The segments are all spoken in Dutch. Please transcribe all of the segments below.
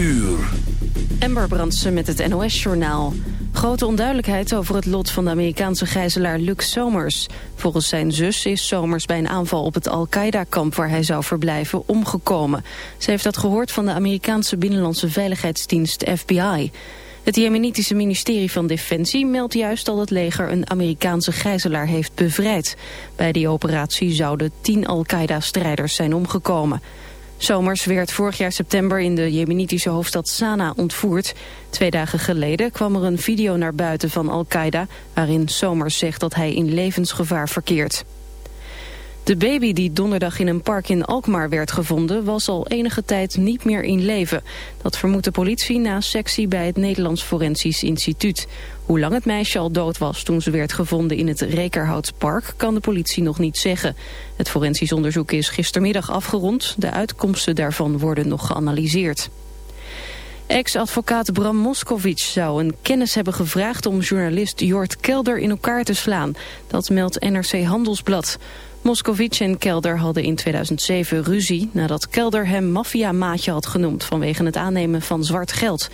uur. Ember Brandsen met het NOS-journaal. Grote onduidelijkheid over het lot van de Amerikaanse gijzelaar Luc Somers. Volgens zijn zus is Somers bij een aanval op het Al-Qaeda-kamp waar hij zou verblijven omgekomen. Ze heeft dat gehoord van de Amerikaanse Binnenlandse Veiligheidsdienst FBI. Het Jemenitische ministerie van Defensie meldt juist dat het leger een Amerikaanse gijzelaar heeft bevrijd. Bij die operatie zouden tien Al-Qaeda-strijders zijn omgekomen. Somers werd vorig jaar september in de jemenitische hoofdstad Sanaa ontvoerd. Twee dagen geleden kwam er een video naar buiten van Al-Qaeda... waarin Somers zegt dat hij in levensgevaar verkeert. De baby die donderdag in een park in Alkmaar werd gevonden... was al enige tijd niet meer in leven. Dat vermoedt de politie na sectie bij het Nederlands Forensisch Instituut. Hoe lang het meisje al dood was toen ze werd gevonden in het Rekerhoutspark... kan de politie nog niet zeggen. Het forensisch onderzoek is gistermiddag afgerond. De uitkomsten daarvan worden nog geanalyseerd. Ex-advocaat Bram Moskovic zou een kennis hebben gevraagd om journalist Jort Kelder in elkaar te slaan. Dat meldt NRC Handelsblad. Moscovic en Kelder hadden in 2007 ruzie nadat Kelder hem maffiamaatje had genoemd vanwege het aannemen van zwart geld.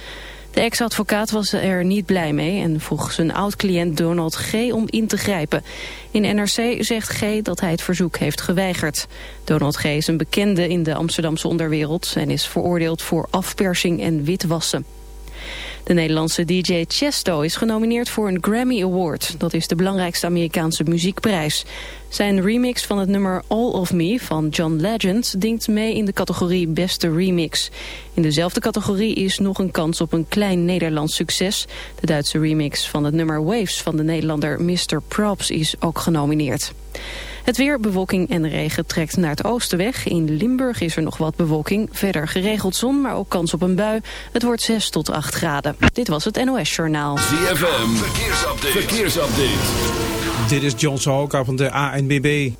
De ex-advocaat was er niet blij mee en vroeg zijn oud-cliënt Donald G. om in te grijpen. In NRC zegt G. dat hij het verzoek heeft geweigerd. Donald G. is een bekende in de Amsterdamse onderwereld en is veroordeeld voor afpersing en witwassen. De Nederlandse DJ Chesto is genomineerd voor een Grammy Award. Dat is de belangrijkste Amerikaanse muziekprijs. Zijn remix van het nummer All of Me van John Legend dingt mee in de categorie Beste Remix. In dezelfde categorie is nog een kans op een klein Nederlands succes. De Duitse remix van het nummer Waves van de Nederlander Mr. Props is ook genomineerd. Het weer, bewolking en regen trekt naar het oosten weg. In Limburg is er nog wat bewolking. Verder geregeld zon, maar ook kans op een bui. Het wordt 6 tot 8 graden. Dit was het NOS Journaal. ZFM, verkeersupdate. verkeersupdate. Dit is John Sahoka van de ANBB.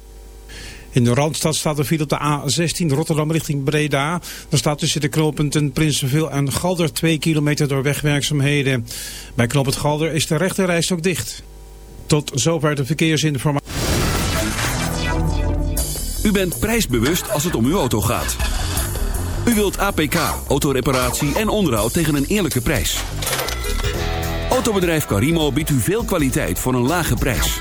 In de Randstad staat er file op de A16 Rotterdam richting Breda. Er staat tussen de knooppunten Prinsenveel en Galder 2 kilometer door wegwerkzaamheden. Bij knooppunt Galder is de rechte ook dicht. Tot zover de verkeersinformatie. U bent prijsbewust als het om uw auto gaat. U wilt APK, autoreparatie en onderhoud tegen een eerlijke prijs. Autobedrijf Carimo biedt u veel kwaliteit voor een lage prijs.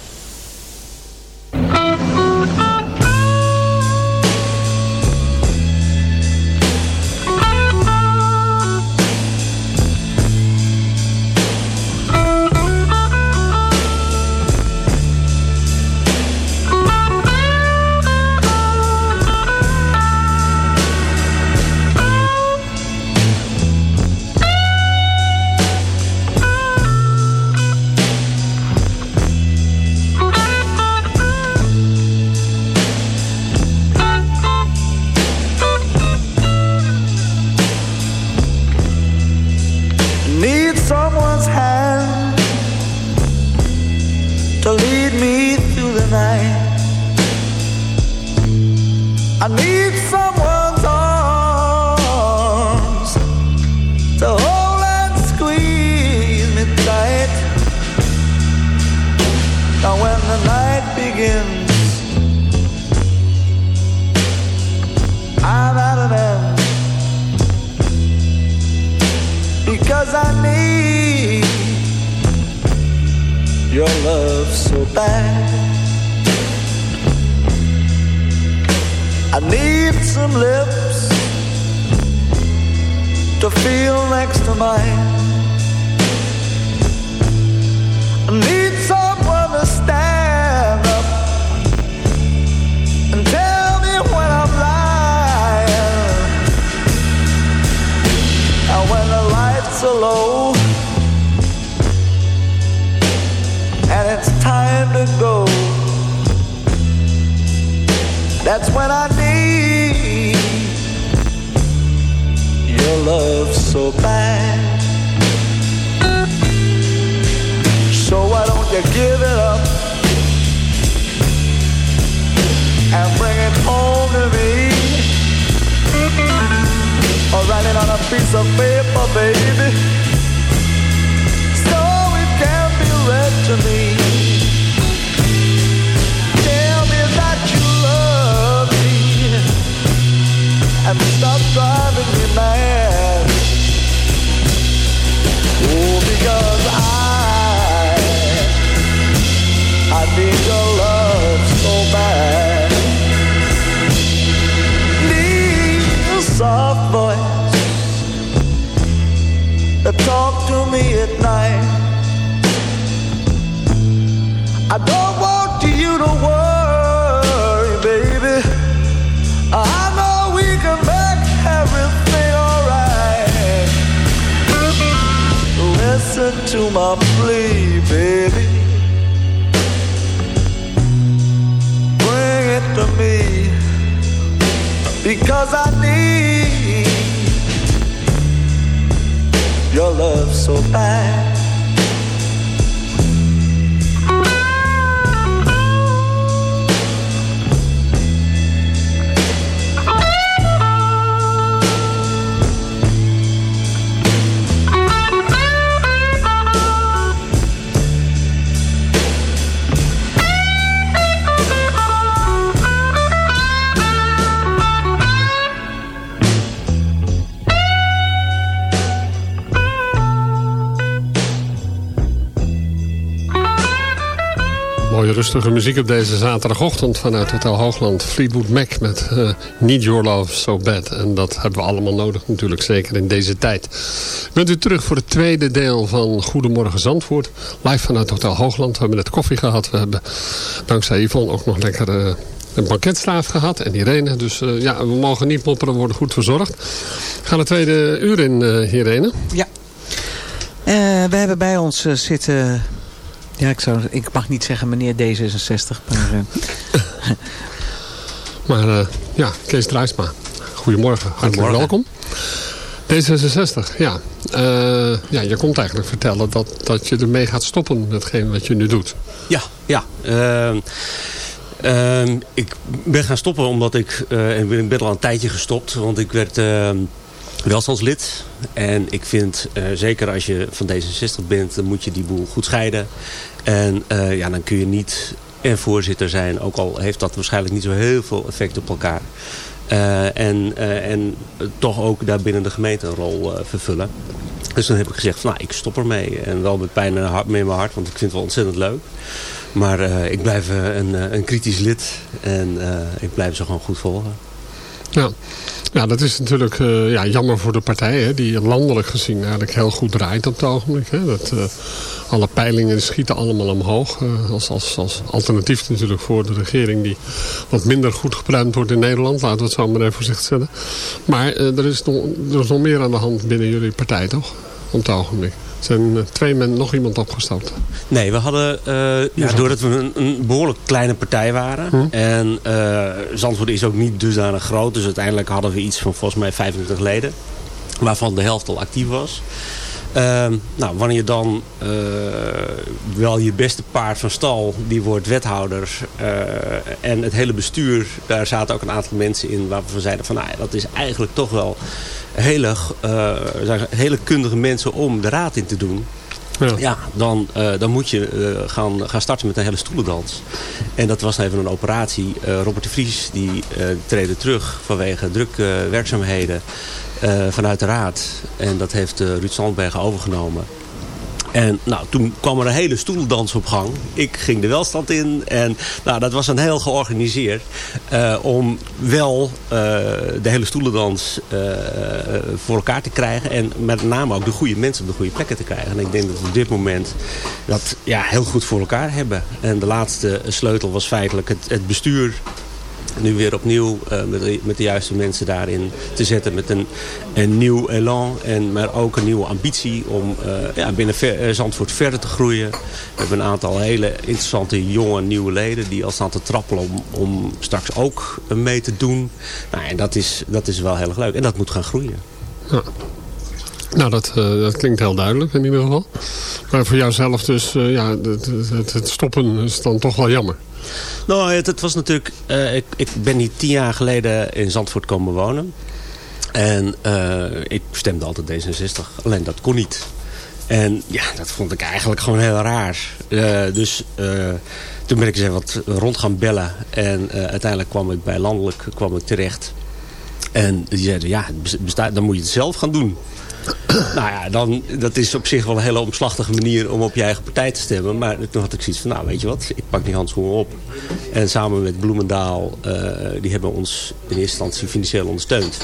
Piece of paper, baby, so it can be read to me. Rustige muziek op deze zaterdagochtend vanuit Hotel Hoogland. Fleetwood Mac met eh, Need Your Love So Bad. En dat hebben we allemaal nodig natuurlijk, zeker in deze tijd. Bent u terug voor het tweede deel van Goedemorgen Zandvoort. Live vanuit Hotel Hoogland. We hebben net koffie gehad. We hebben dankzij Yvonne ook nog lekker... eh, een banketslaaf gehad en Irene. Dus eh, ja, we mogen niet mopperen, worden goed verzorgd. Gaan het tweede uur in, Irene. Ja. We hebben bij ons zitten... Ja, ik, zou, ik mag niet zeggen meneer D66. Maar, eh, Maar eh, ja, Kees Drijsma. Goedemorgen, hartelijk welkom. D66, ja. Eh, ja. Je komt eigenlijk vertellen dat, dat je ermee gaat stoppen met hetgeen wat je nu doet. Ja, ja. Ehm, ehm, ik ben gaan stoppen omdat ik... eh, en ik ben al een tijdje gestopt. Want ik werd ehm, welstandslid. En ik vind, eh, zeker als je van D66 bent... dan moet je die boel goed scheiden. En eh, ja, dan kun je niet en voorzitter zijn. Ook al heeft dat waarschijnlijk niet zo heel veel effect op elkaar. Eh, en, eh, en toch ook daar binnen de gemeente een rol vervullen. Dus dan heb ik gezegd, van, nou, ik stop ermee. En wel met pijn en hart mee in mijn hart, want ik vind het wel ontzettend leuk. Maar ik blijf een, een kritisch lid en ik blijf ze gewoon goed volgen. Ja, ja dat is natuurlijk eh, ja, jammer voor de partij. Die landelijk gezien eigenlijk heel goed draait op het ogenblik. Hè. Dat, eh, alle peilingen schieten allemaal omhoog. eh, als, als, als alternatief natuurlijk voor de regering die wat minder goed gepruimd wordt in Nederland. Laten we het zo maar even voorzichtig zetten. Maar er, is nog, er is nog meer aan de hand binnen jullie partij toch? Op het ogenblik. Zijn eh, twee mensen nog iemand opgestapt. Nee, we hadden, eh, ja, doordat we een, een behoorlijk kleine partij waren. En eh Zandvoort is ook niet dusdanig groot. Dus uiteindelijk hadden we iets van volgens mij 25 leden. Waarvan de helft al actief was. Ehm, nou, wanneer je dan eh, wel je beste paard van stal, die wordt wethouder. eh, en het hele bestuur, daar zaten ook een aantal mensen in waarvan we zeiden van nou, dat is eigenlijk toch wel hele, eh, hele kundige mensen om de raad in te doen. Ja. Ja, dan, dan moet je gaan, gaan starten met een hele stoelendans. En dat was even een operatie. Robert de Vries die treedde terug vanwege druk werkzaamheden eh, vanuit de raad. En dat heeft eh, Ruud Sandberg overgenomen. En nou, toen kwam er een hele stoeldans op gang. Ik ging de welstand in. En nou, dat was een heel georganiseerd. eh, om wel de hele stoelendans eh, voor elkaar te krijgen. En met name ook de goede mensen op de goede plekken te krijgen. En ik denk dat we op dit moment dat ja, heel goed voor elkaar hebben. En de laatste sleutel was feitelijk het, het bestuur nu weer opnieuw eh, met, de, met de juiste mensen daarin te zetten. Met een, een nieuw elan, en, maar ook een nieuwe ambitie om eh, ja, binnen eh, Zandvoort verder te groeien. We hebben een aantal hele interessante jonge nieuwe leden die al staan te trappelen om, om straks ook mee te doen. Nou, en dat is, dat is wel heel erg leuk. En dat moet gaan groeien. Nou, dat, dat klinkt heel duidelijk in ieder geval. Maar voor jouzelf dus, ja, het, het stoppen is dan toch wel jammer. Nou, het, het was natuurlijk... eh, ik, ik ben hier tien jaar geleden in Zandvoort komen wonen. En eh, ik stemde altijd D66. Alleen dat kon niet. En ja, dat vond ik eigenlijk gewoon heel raar. Eh, dus toen ben ik eens wat rond gaan bellen. En uiteindelijk kwam ik bij landelijk kwam ik terecht. En die zeiden, ja, bestaat, dan moet je het zelf gaan doen. Nou ja, dan, dat is op zich wel een hele omslachtige manier om op je eigen partij te stemmen. Maar toen had ik zoiets van, nou weet je wat, ik pak die handschoenen op. En samen met Bloemendaal, eh, die hebben ons in eerste instantie financieel ondersteund.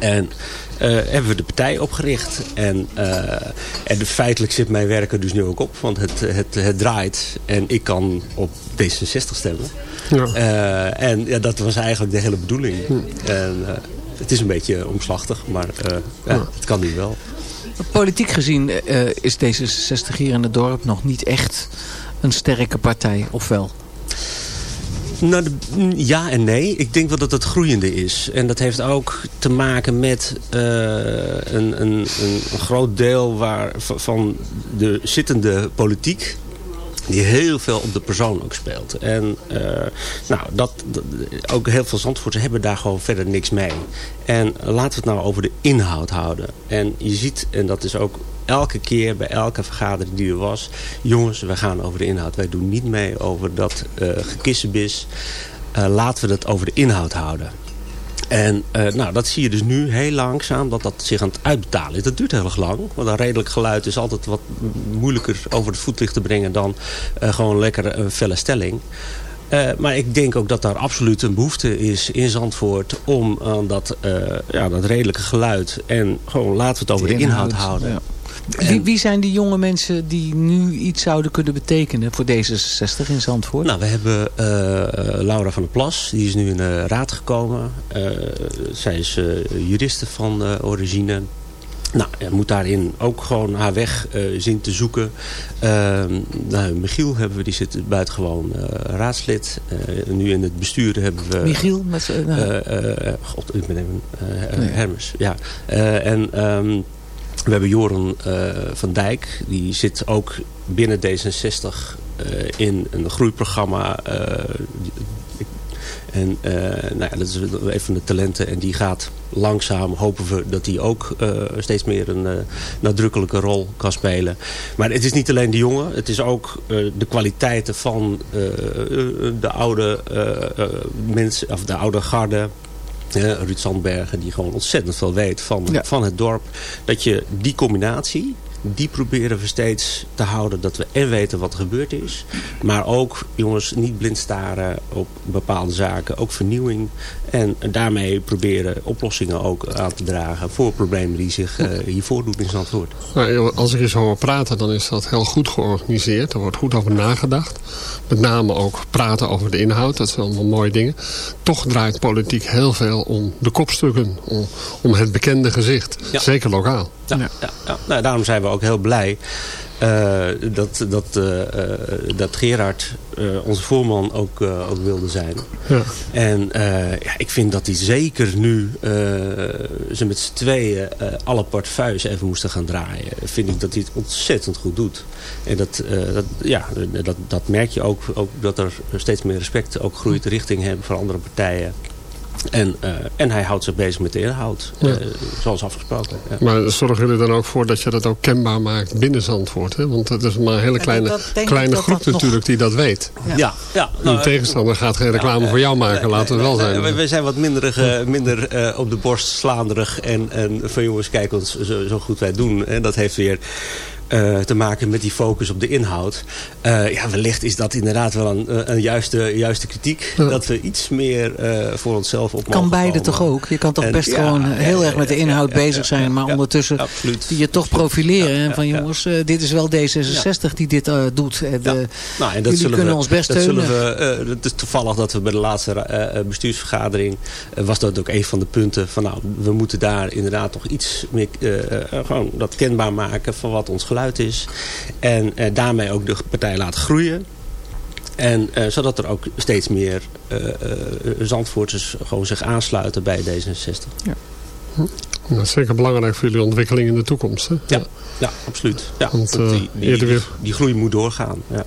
En eh, hebben we de partij opgericht. En, eh, en feitelijk zit mijn werk er dus nu ook op. Want het, het, het draait. En ik kan op D66 stemmen. Ja. En ja, dat was eigenlijk de hele bedoeling. En, eh, het is een beetje omslachtig, maar eh, ja, het kan nu wel. Politiek gezien eh, is D66 hier in het dorp nog niet echt een sterke partij, of wel? Nou, mm, ja en nee. Ik denk wel dat het groeiende is. En dat heeft ook te maken met eh, een, een, een groot deel waar, van de zittende politiek die heel veel op de persoon ook speelt. En eh, nou, dat, dat- ook heel veel Zandvoorters hebben daar gewoon verder niks mee. En laten we het nou over de inhoud houden. En je ziet, en dat is ook elke keer bij elke vergadering die er was... jongens, wij gaan over de inhoud. Wij doen niet mee over dat eh gekissenbis. Eh, laten we het over de inhoud houden. En eh, nou, dat zie je dus nu heel langzaam dat dat zich aan het uitbetalen is. Dat duurt heel erg lang. Want een redelijk geluid is altijd wat moeilijker over het voetlicht te brengen dan eh, gewoon lekker een felle stelling. Eh, maar ik denk ook dat daar absoluut een behoefte is in Zandvoort om aan dat, ja, dat redelijke geluid en gewoon laten we het over de, inhoud, houden. ja. Wie, wie zijn die jonge mensen die nu iets zouden kunnen betekenen voor D66 in Zandvoort? Nou, we hebben eh, Laura van der Plas. Die is nu in de raad gekomen. Eh, zij is eh, juriste van origine. Nou, moet daarin ook gewoon haar weg zien te zoeken. Ehm, nou, Michiel hebben we, die zit buitengewoon raadslid. Nu in het bestuur hebben we... Michiel? Met, nou, God, ik ben even... Hermes, ja. En ehm, we hebben Joran eh, van Dijk. Die zit ook binnen D66 eh, in een groeiprogramma. eh, en nou ja, dat is een van de talenten. En die gaat langzaam, hopen we dat hij ook steeds meer een nadrukkelijke rol kan spelen. Maar het is niet alleen de jongen. Het is ook de kwaliteiten van de oude mensen, of de oude garde. Eh, Ruud Sandbergen, die gewoon ontzettend veel weet van, Ja. van het dorp. Dat je die combinatie, die proberen we steeds te houden. Dat we en weten wat er gebeurd is. Maar ook, jongens, niet blind staren op bepaalde zaken. Ook vernieuwing. En daarmee proberen oplossingen ook aan te dragen voor problemen die zich eh, hier voordoen in Zandvoort. Nou, als ik zo hoor praten, dan is dat heel goed georganiseerd. Er wordt goed over nagedacht. Met name ook praten over de inhoud. Dat zijn allemaal mooie dingen. Toch draait politiek heel veel om de kopstukken. Om, om het bekende gezicht. Ja. Zeker lokaal. Ja, ja. Ja, Nou, daarom zijn we ook heel blij eh, dat, dat, eh, eh, dat Gerard, onze voorman, ook, ook wilde zijn. Ja. En ja, ik vind dat hij zeker nu ze met z'n tweeën alle portefeuilles even moesten gaan draaien. Vind ik dat hij het ontzettend goed doet. En dat, dat, ja, dat, dat merk je ook, ook dat er steeds meer respect ook groeit richting hem voor andere partijen. En, eh, en hij houdt zich bezig met de inhoud, Ja. eh, zoals afgesproken. Ja. Maar zorgen jullie dan ook voor dat je dat ook kenbaar maakt binnen Zandvoort? Hè? Want het is maar een hele kleine, kleine dat groep dat nog- natuurlijk die dat weet. Ja, ja. Nou, tegenstander gaat geen reclame ja, voor jou maken, laten we wel zijn. wij- Wij zijn wat minder, eh, minder eh, op de borst slaanderig. En, en van jongens, kijk ons zo, zo goed wij doen. En dat heeft weer eh, te maken met die focus op de inhoud. Eh, ja, wellicht is dat inderdaad wel een, eh, een juiste, juiste kritiek. Ja. Dat we iets meer voor onszelf op kan beide komen. toch ook? Je kan toch En- best ja, gewoon ja, heel erg met de inhoud bezig zijn. Maar ondertussen je toch profileren. Ja, van jongens, dit is wel D66 die dit doet. En, Nou, en dat Jullie kunnen we, ons best dat steunen. zullen we, Het is toevallig dat we bij de laatste bestuursvergadering... was dat ook een van de punten van... nou, we moeten daar inderdaad toch iets meer... gewoon dat kenbaar maken van wat ons geluid is. En eh, daarmee ook de partij laten groeien. En eh, zodat er ook steeds meer eh, eh, Zandvoorters gewoon zich aansluiten bij D66. Dat is zeker belangrijk voor jullie ontwikkeling in de toekomst. Hè? Ja, ja absoluut. Ja, Want, want die, die groei moet doorgaan. Ja.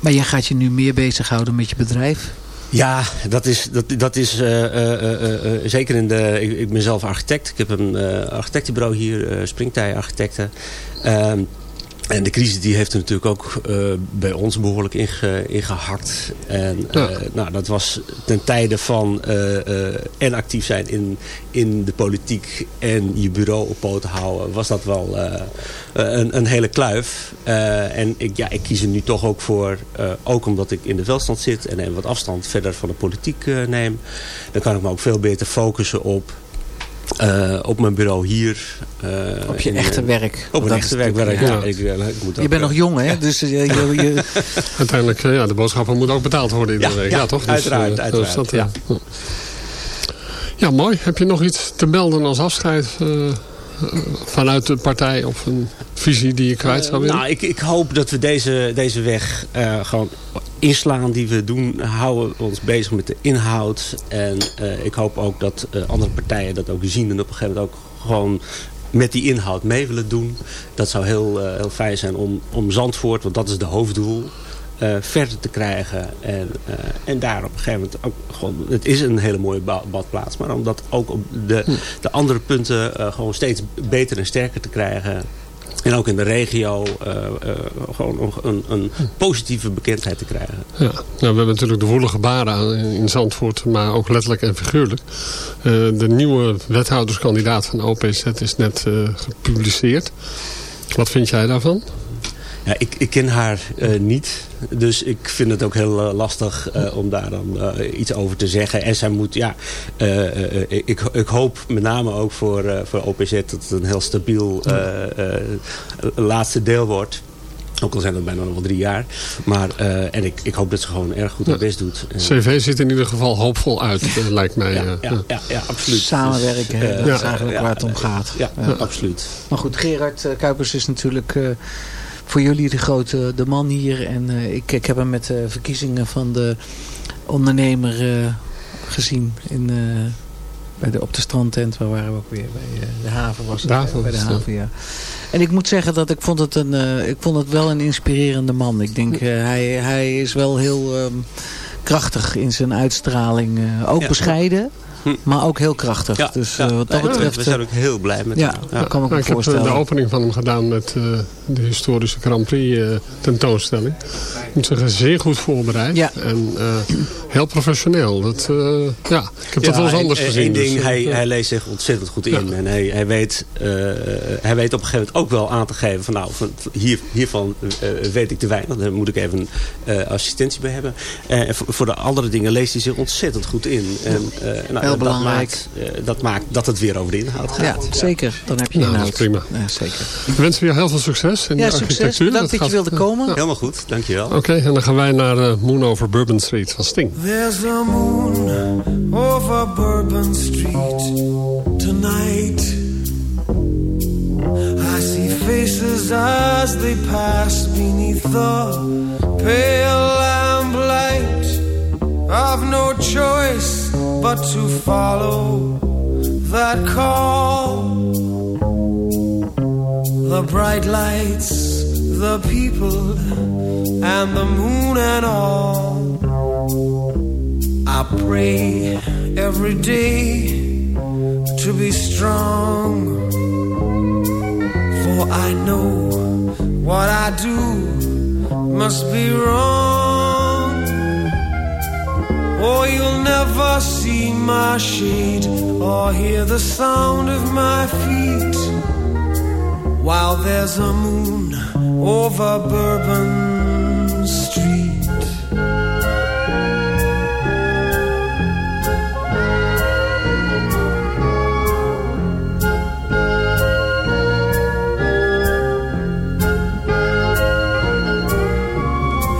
Maar jij gaat je nu meer bezighouden met je bedrijf. Ja, dat is, dat, dat is eh, eh, eh, zeker in de... Ik, ik ben zelf architect. Ik heb een architectenbureau hier, Springtij Architecten. En de crisis die heeft er natuurlijk ook eh, bij ons behoorlijk inge, ingehakt. En Ja. eh, nou, dat was ten tijde van eh, en actief zijn in, in de politiek en je bureau op poten houden, was dat wel een, een hele kluif. En ik, ja, ik kies er nu toch ook voor, ook omdat ik in de welstand zit en, en wat afstand verder van de politiek neem. Dan kan ik me ook veel beter focussen op, eh, op mijn bureau hier. eh, Op je in, echte eh, werk. Op dat echte werk. waar ik- natuurlijk- ja, ik, ik moet Je bent nog jong, hè? Dus je, je, Uiteindelijk, ja, de boodschappen moeten ook betaald worden iedere Ja, week. ja, Ja, toch? uiteraard, eh, uiteraard, dat, ja. ja, mooi. Heb je nog iets te melden als afscheid vanuit de partij of een visie die je kwijt zou willen? Nou, ik, ik hoop dat we deze, deze weg gewoon inslaan die we doen. Houden we ons bezig met de inhoud. En eh, ik hoop ook dat eh, andere partijen dat ook zien. En op een gegeven moment ook gewoon met die inhoud mee willen doen. Dat zou heel, eh, heel fijn zijn om, om Zandvoort, want dat is de hoofddoel... verder te krijgen. En, en daar op een gegeven moment ook gewoon... Het is een hele mooie ba- badplaats. Maar om dat ook op de, de andere punten gewoon steeds beter en sterker te krijgen. En ook in de regio eh, eh, gewoon een, een positieve bekendheid te krijgen. Ja, nou, we hebben natuurlijk de woelige baren aan in Zandvoort, maar ook letterlijk en figuurlijk. Eh, de nieuwe wethouderskandidaat van OPZ is net gepubliceerd. Wat vind jij daarvan? Ja, ik, ik ken haar eh, niet. Dus ik vind het ook heel eh, lastig eh, om daar dan iets over te zeggen. En zij moet, ja, eh, eh, ik, ik hoop met name ook voor, eh, voor OPZ dat het een heel stabiel eh, eh, laatste deel wordt. Ook al zijn dat bijna nog wel drie jaar. Maar, eh, en ik, ik hoop dat ze gewoon erg goed haar best doet. CV ziet in ieder geval hoopvol uit, lijkt mij. ja, ja, ja, ja, absoluut. Samenwerken, Dus, dat is eigenlijk ja, waar het om gaat. Ja, Ja. absoluut. Maar goed, Gerard Kuipers is natuurlijk eh, voor jullie de grote de man hier. En eh, ik, ik heb hem met de verkiezingen van de ondernemer eh, gezien in, eh, bij de, op de strandtent. Waar waren we ook weer? Bij eh, de haven was het. Haven bij de haven, ja. En ik moet zeggen dat ik vond het, een, eh, ik vond het wel een inspirerende man. Ik denk, eh, hij, hij is wel heel ehm, krachtig in zijn uitstraling. eh, ook Ja. bescheiden. Maar ook heel krachtig. Ja, dus ja. eh, wat dat betreft... We zijn ook heel blij met ja, hem. dat kan ik Nou, me ik heb eh, de opening van hem gedaan met eh, de historische Grand Prix eh, tentoonstelling. Ik moet zeggen, zeer goed voorbereid. Ja. En eh, heel professioneel. Dat, eh, ja, ik heb dat wel eens en- anders en gezien. dus, ding, hij, ja. hij leest zich ontzettend goed in. En hij, hij, weet, eh, hij weet op een gegeven moment ook wel aan te geven van nou, van, hier, hiervan weet ik te weinig. Daar moet ik even eh, assistentie bij hebben. Eh, en voor, voor de andere dingen leest hij zich ontzettend goed in. En, eh, nou, Heel dat belangrijk. Maakt, eh, dat maakt dat het weer over de inhoud gaat. Ja, zeker. Dan heb je Nou, dat inhoud. is prima. Ja, zeker. We wensen je heel veel succes in Ja, de succes. architectuur. Bedankt dat je gaat- wilde komen. Helemaal goed, dankjewel. Oké, en dan gaan wij naar eh, Moon over Bourbon Street van Sting. There's a moon over Bourbon Street tonight. I see faces as they pass beneath the pale lamplight. I've no choice but to follow that call. The bright lights, the people, and the moon and all. I pray every day to be strong. For I know what I do must be wrong. Or you'll never see my shade or hear the sound of my feet. While there's a moon over Bourbon Street.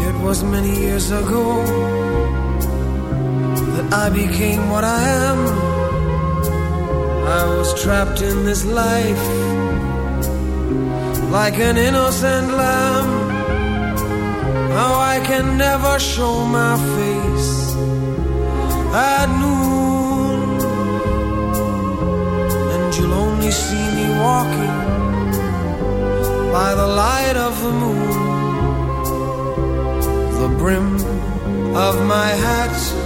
It was many years ago I became what I am. I was trapped in this life like an innocent lamb. Now I can never show my face at noon, and you'll only see me walking by the light of the moon. The brim of my hat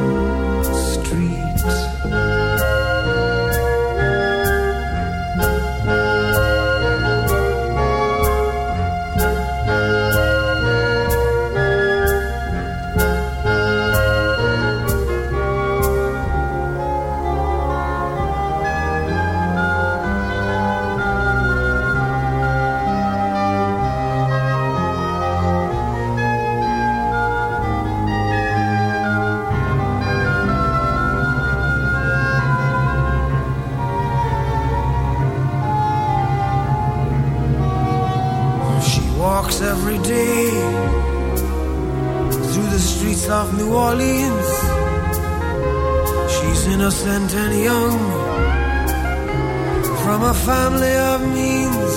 family of means.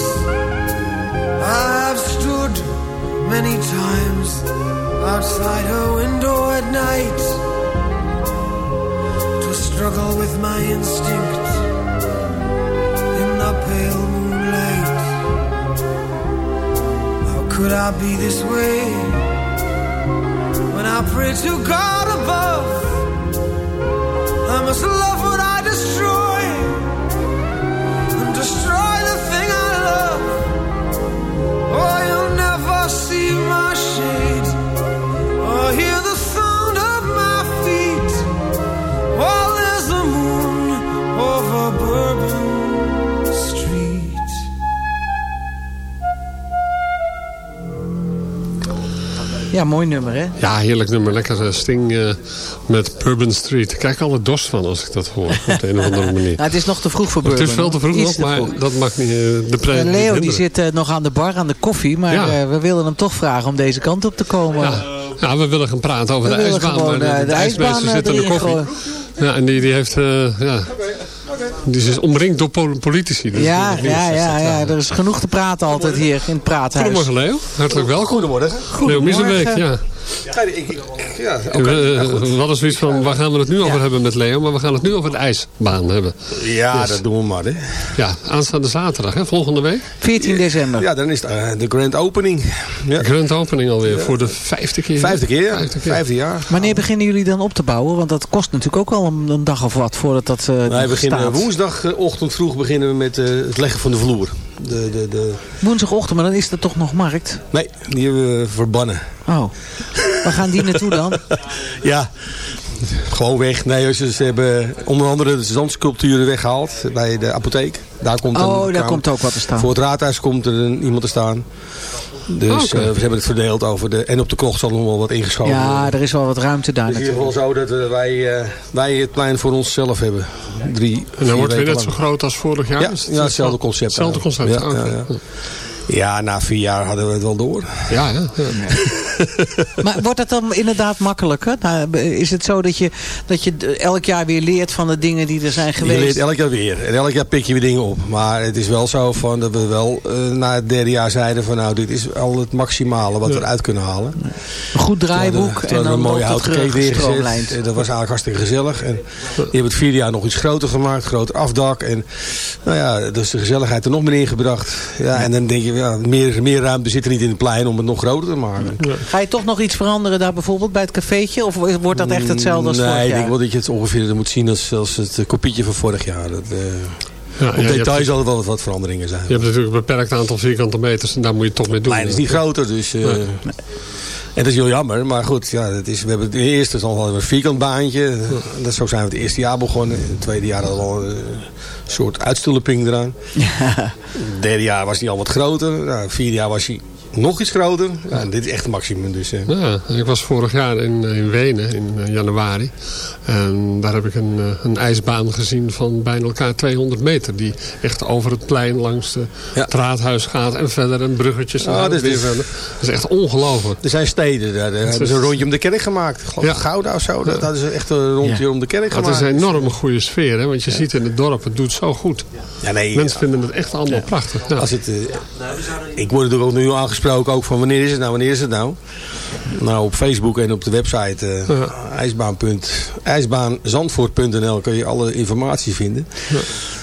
I've stood many times outside her window at night to struggle with my instinct in the pale moonlight. How could I be this way when I pray to God Ja, mooi nummer, hè? Ja, heerlijk nummer. Lekker eh, Sting eh, met Bourbon Street. Ik krijg alle dorst van als ik dat hoor. Op de een of andere manier. Nou, het is nog te vroeg voor het Bourbon. is veel te vroeg nog, maar vroeg. dat mag niet, eh, de En niet Leo die zit nog aan de bar, aan de koffie. Maar Ja. we willen hem toch vragen om deze kant op te komen. Ja. ja, we willen gaan praten over We de ijsbaan. gewoon, maar de, de ijsbaan, zit aan de koffie. Ja, en die, die heeft... ja, die is omringd door pol- politici. Dus ja, ja, ja, ja, er is genoeg te praten altijd hier in het praathuis. Goedemorgen Leo, hartelijk welkom. Goedemorgen. Leo Miezenbeek, ja. Ja, ik, ik- ja, oké. We, Ja, eh, goed. we hadden zoiets van, waar gaan we het nu over hebben met Leo? Maar we gaan het nu over de ijsbaan hebben. Ja, Yes. dat doen we maar. Hè. Ja, aanstaande zaterdag, hè, volgende week. 14 december. Ja, dan is het eh, de grand opening. Ja. Grand opening alweer, voor de vijfde keer. Vijfde keer, ja. Vijfde keer. Vijfde jaar. Wanneer beginnen jullie dan op te bouwen? Want dat kost natuurlijk ook al een, een dag of wat voordat dat eh Wij beginnen staat. woensdagochtend vroeg beginnen we met eh, het leggen van de vloer. De, de, de... Woensdagochtend, maar dan is er toch nog markt? Nee, die hebben we verbannen. Oh, waar gaan die naartoe dan? Ja, gewoon weg. Nee, ze, ze hebben onder andere de zandsculpturen weggehaald bij de apotheek. Daar komt een Oh, daar kamer- komt ook wat te staan. Voor het raadhuis komt er een, iemand te staan. Dus Oh, eh, we hebben het verdeeld over de... En op de krocht zal nog wel wat ingeschoven worden. Ja, er is wel wat ruimte daar Het is in ieder geval zo dat eh, wij, eh, wij het plein voor onszelf hebben. Drie, En dan wordt het weer net zo groot als vorig jaar? Ja, het ja hetzelfde concept. Hetzelfde concept, Ja, ja, ja. Na vier jaar hadden we het wel door. Ja, ja. Maar wordt het dan inderdaad makkelijker? Nou, is het zo dat je, dat je elk jaar weer leert van de dingen die er zijn Je geweest? leert elk jaar weer. En elk jaar pik je weer dingen op. Maar het is wel zo van dat we wel eh, na het derde jaar zeiden van nou dit is al het maximale wat we eruit kunnen halen. Een goed draaiboek Toen en dan een mooie houten neergezet. En Dat was eigenlijk hartstikke gezellig. En die hebben het vierde jaar nog iets groter gemaakt. Groter afdak. En nou ja, dus de gezelligheid er nog meer ingebracht. Ja, en dan denk je, ja, meer, meer ruimte zit er niet in het plein om het nog groter te maken. Ga je toch nog iets veranderen daar bijvoorbeeld bij het cafeetje? Of wordt dat echt hetzelfde als nee, vorig ik jaar? denk wel dat je het ongeveer moet zien als, als het kopietje van vorig jaar. Dat, eh, Ja, op ja, detail zal er wel wat, veranderingen zijn. Je hebt natuurlijk een beperkt aantal vierkante meters en daar moet je het toch mee doen. Lijn is niet groter, dus... eh, Nee. En dat is heel jammer, maar goed, ja, dat is, we hebben het eerste we een vierkant baantje. Dat, zo zijn we het eerste jaar begonnen. In het tweede jaar hadden we al een soort uitstulping eraan. Het derde jaar was hij al wat groter. Nou, het vierde jaar was hij nog iets groter. Ja, dit is echt het maximum. Dus, eh. Ja, ik was vorig jaar in, in Wenen in eh, januari. En daar heb ik een, eh, een ijsbaan gezien van bijna elkaar 200 meter. Die echt over het plein langs het raadhuis gaat en verder en bruggetjes. En Ah, dus- weer dus- verder. Dat is echt ongelooflijk. Er zijn steden, daar daar hebben ze een rondje om de kerk gemaakt. Geloof Ja. Gouda of zo. Dat, dat is echt een rondje om de kerk Maar het gemaakt. is een enorme goede sfeer, hè? want je ziet in het dorp, het doet zo goed. Ja, nee, Mensen vinden het echt allemaal prachtig. Als het, eh, ik word natuurlijk ook nu aangesproken ook van wanneer is het nou, wanneer is het nou? Nou, op Facebook en op de website eh ijsbaan. ijsbaanzandvoort.nl kun je alle informatie vinden.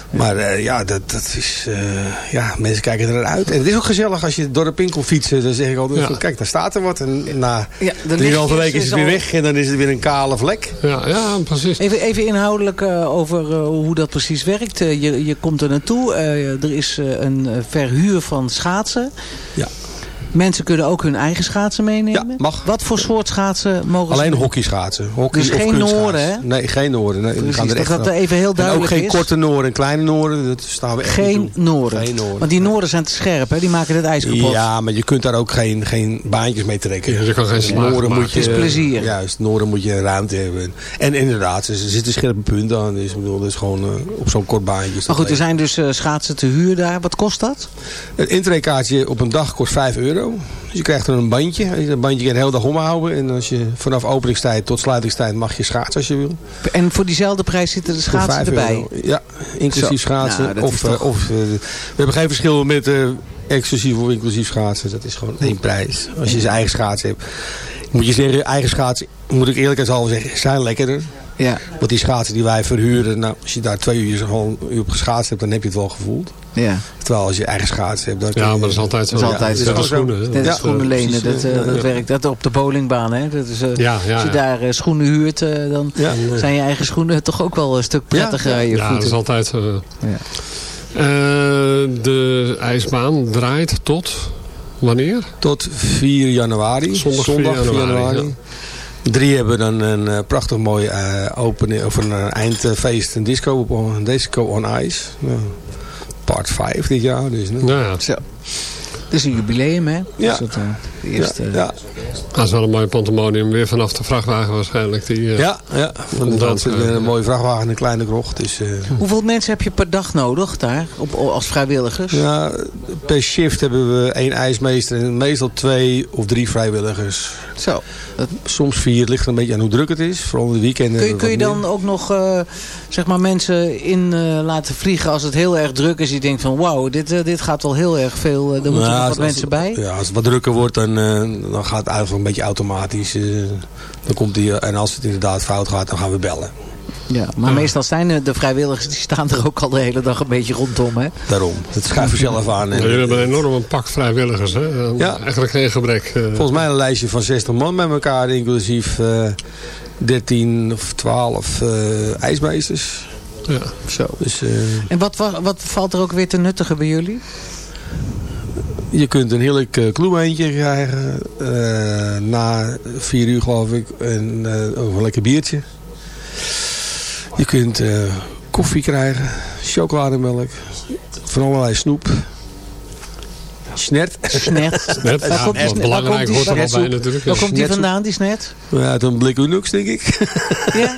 Maar eh, ja, dat, dat is, eh, ja, mensen kijken eruit. En het is ook gezellig als je het dorp in komt fietsen. Dan zeg ik altijd, Ja. van, kijk, daar staat er wat. En na Ja, de drieënhalve lichtjes weken is is het weer al- weg. En dan is het weer een kale vlek. Ja, ja, precies. Even, even inhoudelijk eh, over hoe dat precies werkt. Je, je komt er naartoe. eh, er is eh, een verhuur van schaatsen. Ja. Mensen kunnen ook hun eigen schaatsen meenemen. Ja, mag. Wat voor soort schaatsen mogen Alleen ze? hockey schaatsen. Hockey Dus of geen noorden, hè? Nee, geen noorden. Nee, Precies, gaan er dat echt dat even heel En duidelijk ook geen is. korte noorden en kleine noorden. Dat staan we echt Geen niet toe. noorden. Geen noorden. Want die noorden zijn te scherp, hè? Die maken het ijs kapot. Ja, maar je kunt daar ook geen, geen baantjes mee trekken. Ja, je kan geen maken. moet je, Het is plezier. Juist, Noorden moet je ruimte hebben. En inderdaad, er zitten scherpe punten aan. Dus ik bedoel, dat is gewoon eh, op zo'n kort baantje. Maar goed, er zijn dus eh, schaatsen te huur daar. Wat kost dat? Een intreekaartje op een dag kost 5 euro. Dus je krijgt er een bandje. Dat bandje kan je de hele dag omhouden. En als je vanaf openingstijd tot sluitingstijd mag je schaatsen als je wil. En voor diezelfde prijs zitten de schaatsen 5 erbij. euro. Ja, inclusief schaatsen. Nou, of, toch- eh, of, eh, we hebben geen verschil met eh, exclusief of inclusief schaatsen. Dat is gewoon één prijs. Als je zijn eigen schaatsen hebt. Moet je zeggen, eigen schaatsen, moet ik eerlijkheidshalve zeggen, zijn lekkerder. Ja, Want die schaatsen die wij verhuren, nou, als je daar twee uur, gewoon uur op geschaatst hebt, dan heb je het wel gevoeld. ja. Terwijl als je eigen schaatsen hebt, dan Ja, maar dat is altijd zo. Dat is altijd Ja, zo. schoenen. Ja, lenen, precies, dat, eh, ja. dat werkt dat op de bowlingbaan. Hè? Dat is, eh, Ja, ja, als je ja. daar eh, schoenen huurt, eh, dan Ja. zijn je eigen schoenen toch ook wel een stuk prettiger aan je Ja, dat voeten. is altijd zo. Ja. Eh, de ijsbaan draait tot wanneer? Tot 4 januari. Zondag 4 januari, Drie hebben dan een eh, prachtig mooi eh opening, of een eh, eindfeest, een disco, op, een disco on ice. Part 5 dit jaar. Dus, nou. Nou ja. Het is een jubileum, hè? Ja. Dus dat, eh, de eerste, ja, ja, dat is wel een mooi pandemonium. Weer vanaf de vrachtwagen waarschijnlijk. Die, eh, ja, ja. Van de zit eh, weer een mooie vrachtwagen en een kleine krocht. Dus, eh, Hoeveel mensen heb je per dag nodig daar, op, als vrijwilligers? ja, per shift hebben we één ijsmeester en meestal twee of drie vrijwilligers. Zo. Dat, Soms vier, het ligt een beetje aan hoe druk het is. Vooral in de weekenden. kun je, kun je dan ook nog eh, zeg maar mensen in eh, laten vliegen als het heel erg druk is? Je denkt van wauw, dit, eh, dit gaat wel heel erg veel. eh, er moeten Ja, nog wat als- mensen bij. Ja, als het wat drukker wordt, dan, eh, dan gaat het eigenlijk een beetje automatisch. eh, dan komt die, en als het inderdaad fout gaat, dan gaan we bellen. Ja, maar meestal zijn de, vrijwilligers, die staan er ook al de hele dag een beetje rondom. Hè? Daarom. Het schuift zelf aan. En, jullie hebben een enorm pak vrijwilligers. Hè? Ja. Eigenlijk geen gebrek. eh. volgens mij een lijstje van 60 man met elkaar, inclusief eh 13 of 12 eh, ijsmeesters. ja. Zo. Dus eh, En wat, wat, wat valt er ook weer te nuttigen bij jullie? Je kunt een heerlijk uh, kloebeentje krijgen. eh, na 4 uur geloof ik. En eh, ook een lekker biertje. Je kunt eh, koffie krijgen. Chocolademelk. Van allerlei snoep. Snert. Snert. Waar ja, komt die belangrijk waar komt hoort er die wel bij natuurlijk. Waar komt die vandaan, die snet? Ja, uit een blik Unux, denk ik. Ja,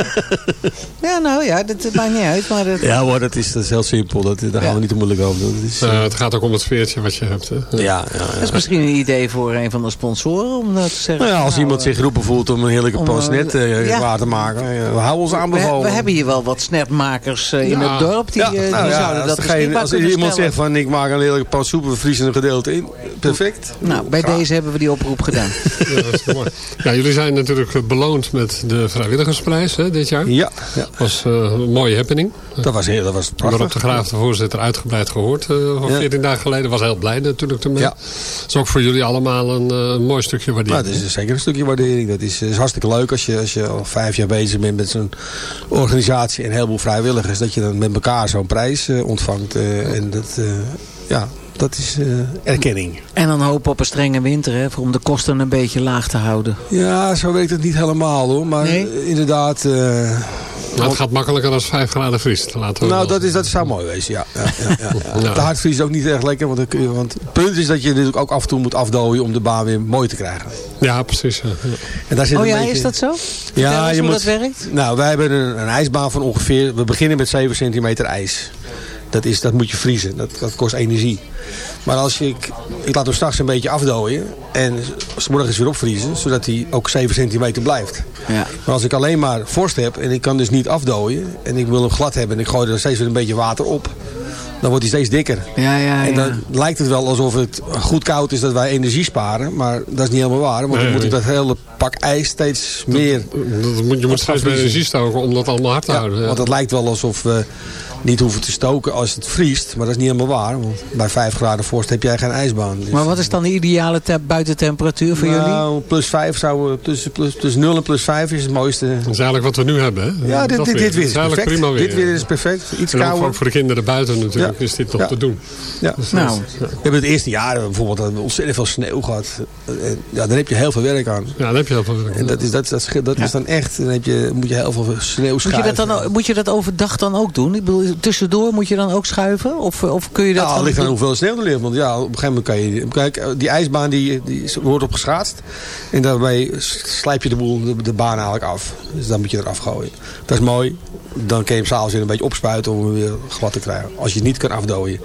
ja nou ja, dat maakt niet uit. Maar dat, ja hoor, dat is, dat is heel simpel. Dat, daar gaan we niet te moeilijk over doen. Dat is, Eh, het gaat ook om het sfeertje wat je hebt. Hè? ja, ja, ja. dat is misschien een idee voor een van de sponsoren om dat te zeggen. Nou ja, als Nou, iemand eh, zich geroepen voelt om een heerlijke om, pasnet eh, eh ja. klaar te maken, we houden ons we, aanbevolen. we hebben hier wel wat snapmakers eh, in Ja. het dorp. Die, ja, die nou ja, zouden als, dat beschikbaar als iemand zegt van ik maak een heerlijke pan soep, we vriezen een gedeelte in. Perfect. Nou, bij Graag. deze hebben we die oproep gedaan. Ja, dat is mooi. Ja, jullie zijn natuurlijk eh, beloond met de vrijwilligersprijs hè, dit jaar. Ja, ja, Dat was eh, een mooie happening. dat was heel, dat was Ik heb prachtig. op de Graaf de voorzitter uitgebreid gehoord. eh van Ja. 14 dagen geleden. Was heel blij natuurlijk ermee. Ja. Dat is ook voor jullie allemaal een eh, mooi stukje waardering. Nou, dat is zeker een stukje waardering. Dat is, is hartstikke leuk als je, als je al vijf jaar bezig bent met zo'n organisatie en een heleboel vrijwilligers. Dat je dan met elkaar zo'n prijs eh, ontvangt. eh, en dat, eh, ja, dat is eh, erkenning. En dan hopen op een strenge winter, hè, om de kosten een beetje laag te houden. Ja, zo werkt het niet helemaal hoor. Maar Nee? inderdaad, eh, Maar het gaat makkelijker als 5 graden vriest. Laten we Nou, dat, is, dat zou mooi wezen, ja. ja, ja, ja, ja. Ja. De hardvries is ook niet echt lekker. Want, dan kun je, want het punt is dat je natuurlijk ook af en toe moet afdooien om de baan weer mooi te krijgen. Ja, precies. En daar zit Oh ja, beetje- is dat zo? Vertel Ja, je hoe moet, dat werkt. Nou, wij hebben een, een ijsbaan van ongeveer... We beginnen met 7 centimeter ijs. Dat, is, dat moet je vriezen. Dat, dat kost energie. Maar als je, ik, ik laat hem straks een beetje afdooien. En s morgens weer opvriezen. Zodat hij ook 7 centimeter blijft. Ja. Maar als ik alleen maar vorst heb. En ik kan dus niet afdooien. En ik wil hem glad hebben. En ik gooi er steeds weer een beetje water op. Dan wordt hij steeds dikker. Ja, ja, En ja. dan lijkt het wel alsof het goed koud is dat wij energie sparen. Maar dat is niet helemaal waar. Want Nee, dan moet ik dat hele pak ijs steeds meer Dat moet, je moet steeds meer energie stoken om dat allemaal hard te ja, houden. Ja. Want het lijkt wel alsof we niet hoeven te stoken als het vriest. Maar dat is niet helemaal waar. Want bij 5 graden vorst heb jij geen ijsbaan. Dus- Maar wat is dan de ideale te- buitentemperatuur voor jullie? nou, plus 5 zou... Plus, plus, plus 0 en plus 5 is het mooiste. Dat is eigenlijk wat we nu hebben. Hè? Ja, dit, dit, dit weer is perfect. prima weer. Dit weer is perfect. Iets en ook, kouder. ook voor de kinderen buiten natuurlijk Ja. is dit Ja. te doen. Ja. Nou, We hebben het eerste jaar bijvoorbeeld hebben we ontzettend veel sneeuw gehad. Ja, daar heb je heel veel werk aan. Ja, daar heb je heel veel werk En dat is, dat, dat, dat is dan echt, dan heb je, moet je heel veel sneeuw moet, je schuiven. dat dan, moet je dat overdag dan ook doen? Ik bedoel, tussendoor moet je dan ook schuiven? Of, of kun je dat Ja, het dan ligt aan hoeveel sneeuw er ligt. Want ja, op een gegeven moment kan je... Kijk, die ijsbaan die, die wordt op geschaatst. En daarmee slijp je de, boel, de, de baan eigenlijk af. Dus dan moet je eraf gooien. Dat is mooi. Dan kun je hem s'avonds weer een beetje opspuiten om hem weer glad te krijgen. Als je het niet kan afdooien.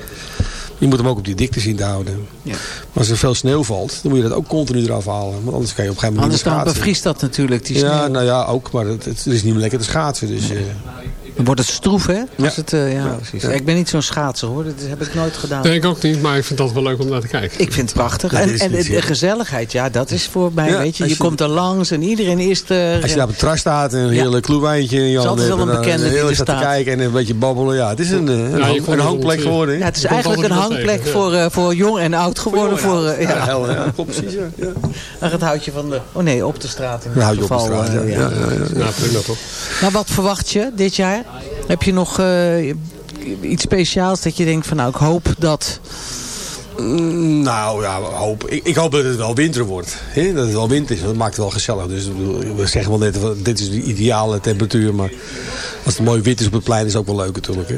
Je moet hem ook op die dikte zien te houden. Ja. Maar als er veel sneeuw valt, dan moet je dat ook continu eraf halen. Want anders kan je op een gegeven moment Anders niet schaatsen. bevriest dat natuurlijk, die sneeuw. Ja, nou ja, ook. Maar het, het is niet meer lekker te schaatsen. Dus, eh, Dan wordt het stroef, hè? Als Ja. Het, eh, ja, Ja. precies. Ja. Ik ben niet zo'n schaatser, hoor. Dat heb ik nooit gedaan. Nee, ik ook niet, maar ik vind dat wel leuk om naar te kijken. Ik vind het prachtig. En, en niet, de, ja. gezelligheid, ja, dat is voor mij, Ja, weet je. Je je- komt er langs en iedereen is er. Als je daar op het terras staat en een Ja. hele kloewijntje in je is handen altijd wel een bekende die er staat te kijken en een beetje babbelen. Ja, het is een, eh, een, hang- een hangplek geworden. hè? Ja, het is eigenlijk een hangplek voor, eh, voor jong en oud geworden. Voor, eh, Ja, ja. precies. Ja. Het houtje van de... Oh nee, op de straat in dit de geval. straat. eh, Ja, prima toch? Maar wat verwacht je dit jaar? Heb je nog eh, iets speciaals dat je denkt van nou, ik hoop dat... Mm, Nou ja, hoop. Ik, ik hoop dat het wel winter wordt. Dat het wel winter is. Dat maakt het wel gezellig. Dus we zeggen wel net, dit is de ideale temperatuur. Maar als het mooi wit is op het plein is ook wel leuk natuurlijk.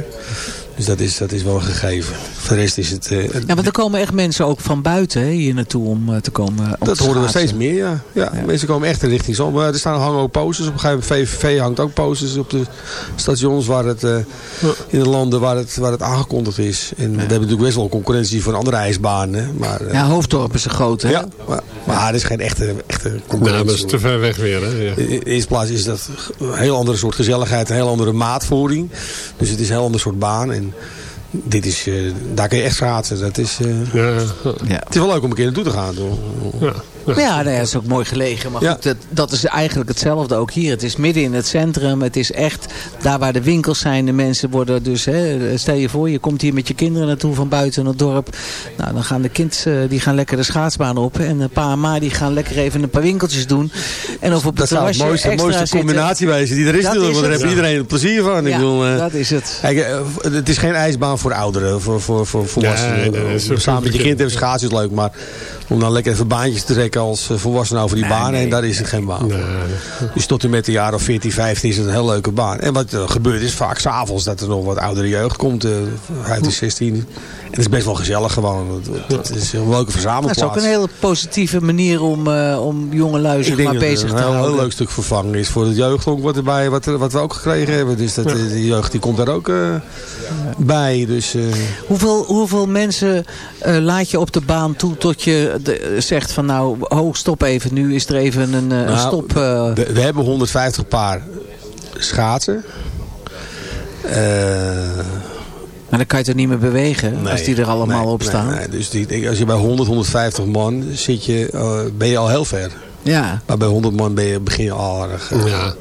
Dus dat is, dat is wel een gegeven. Voor de rest is het... eh, Ja, want er komen echt mensen ook van buiten hè, hier naartoe om eh, te komen om Dat te horen we steeds meer, ja. ja. Mensen komen echt in richting zon. Maar er staan hangen ook posters. Op een gegeven moment VVV hangt ook posters op de stations waar het, eh, in de landen waar het, waar het aangekondigd is. En we hebben natuurlijk best wel concurrentie van andere ijsbanen. Maar, eh, Ja, Hoofddorp is een grote. hè? ja, maar, maar het is geen echte, echte concurrentie. maar dat is te ver weg weer. Hè? Ja. In in de eerste plaats is dat een heel andere soort gezelligheid, een heel andere maatvoering. Dus het is een heel ander soort baan. En dit is, eh, daar kun je echt schaatsen. Dat is, eh, Ja, Ja. het is wel leuk om een keer naartoe te gaan. Ja. Maar ja, nou ja, dat is ook mooi gelegen. Maar Ja. goed, dat, dat is eigenlijk hetzelfde ook hier. Het is midden in het centrum. Het is echt daar waar de winkels zijn. De mensen worden dus... Hè, stel je voor, je komt hier met je kinderen naartoe van buiten het dorp. Nou, dan gaan de kids eh, die gaan lekker de schaatsbaan op. En pa en ma die gaan lekker even een paar winkeltjes doen. En of op Dat het terrasje mooiste, extra mooiste zitten. combinatie wezen die er is Dat natuurlijk. is Want daar het. heeft iedereen het plezier van. Ik Ja, bedoel, eh, dat is het. Kijk, eh, het is geen ijsbaan voor ouderen, voor, voor, voor volwassenen. Nee, nee, nee, zo Samen met je kind even schaatsen is leuk, maar om dan lekker even baantjes te trekken als eh, volwassenen over die baan heen, daar is het geen baan. Dus tot en met een jaar of 14, 15 is het een heel leuke baan. En wat er gebeurt is vaak s'avonds dat er nog wat oudere jeugd komt, eh uit de 16. En het is best wel gezellig gewoon. Het, het is een leuke Dat is verzamelplaats. ook een hele positieve manier om, eh, om jonge lui zeg Ik denk maar het bezig een te houden. heel leuk stuk vervanging is voor het jeugdhonk wat, erbij, wat, wat we ook gekregen hebben. Dus dat, eh, die jeugd die komt daar ook eh, bij. Dus, eh, Hoeveel, hoeveel mensen eh, laat je op de baan toe tot je de- zegt van nou, ho, stop even. Nu is er even een, eh, een Nou, stop. eh, we, we hebben 150 paar schaatsen. Eh, maar dan kan je het er niet meer bewegen als die er allemaal nee, op staan. nee, nee. Dus die, als je bij 100, 150 man zit, je, eh, ben je al heel ver. Ja. Maar bij 100 man ben je, begin je al erg. Ja.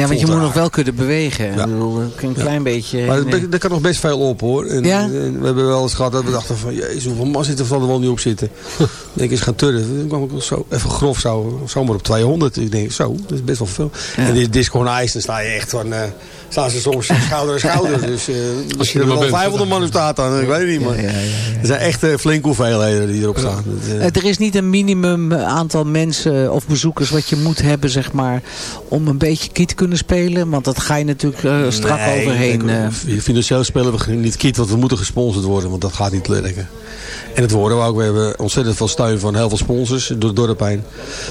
Ja, want je moet nog wel kunnen bewegen. Ja. Ik bedoel, een klein beetje. Maar en, er, kan nog best veel op hoor. En, Ja? en we hebben wel eens gehad dat we dachten van... Jezus, hoeveel man zit er van er wel niet op zitten? ik denk eens gaan turren. Dan kwam ik zo, even grof zo, zomaar op 200. Ik denk zo, dat is best wel veel. En dit disco on ice, dan sta je echt van... eh, staan ze soms schouder aan schouder. Dus als je er wel bent, 500 man op staat dan, ik weet het niet. Maar ja, ja, ja. er zijn echt eh, flinke hoeveelheden die erop staan. Er is niet een minimum aantal mensen of bezoekers wat je moet hebben, zeg maar, om een beetje kiet kunnen spelen? Want dat ga je natuurlijk eh, strak Nee, overheen. kijk, eh. Financieel spelen we niet kiet, want we moeten gesponsord worden, want dat gaat niet werken. En het worden we ook. We hebben ontzettend veel steun van heel veel sponsors door het dorp heen.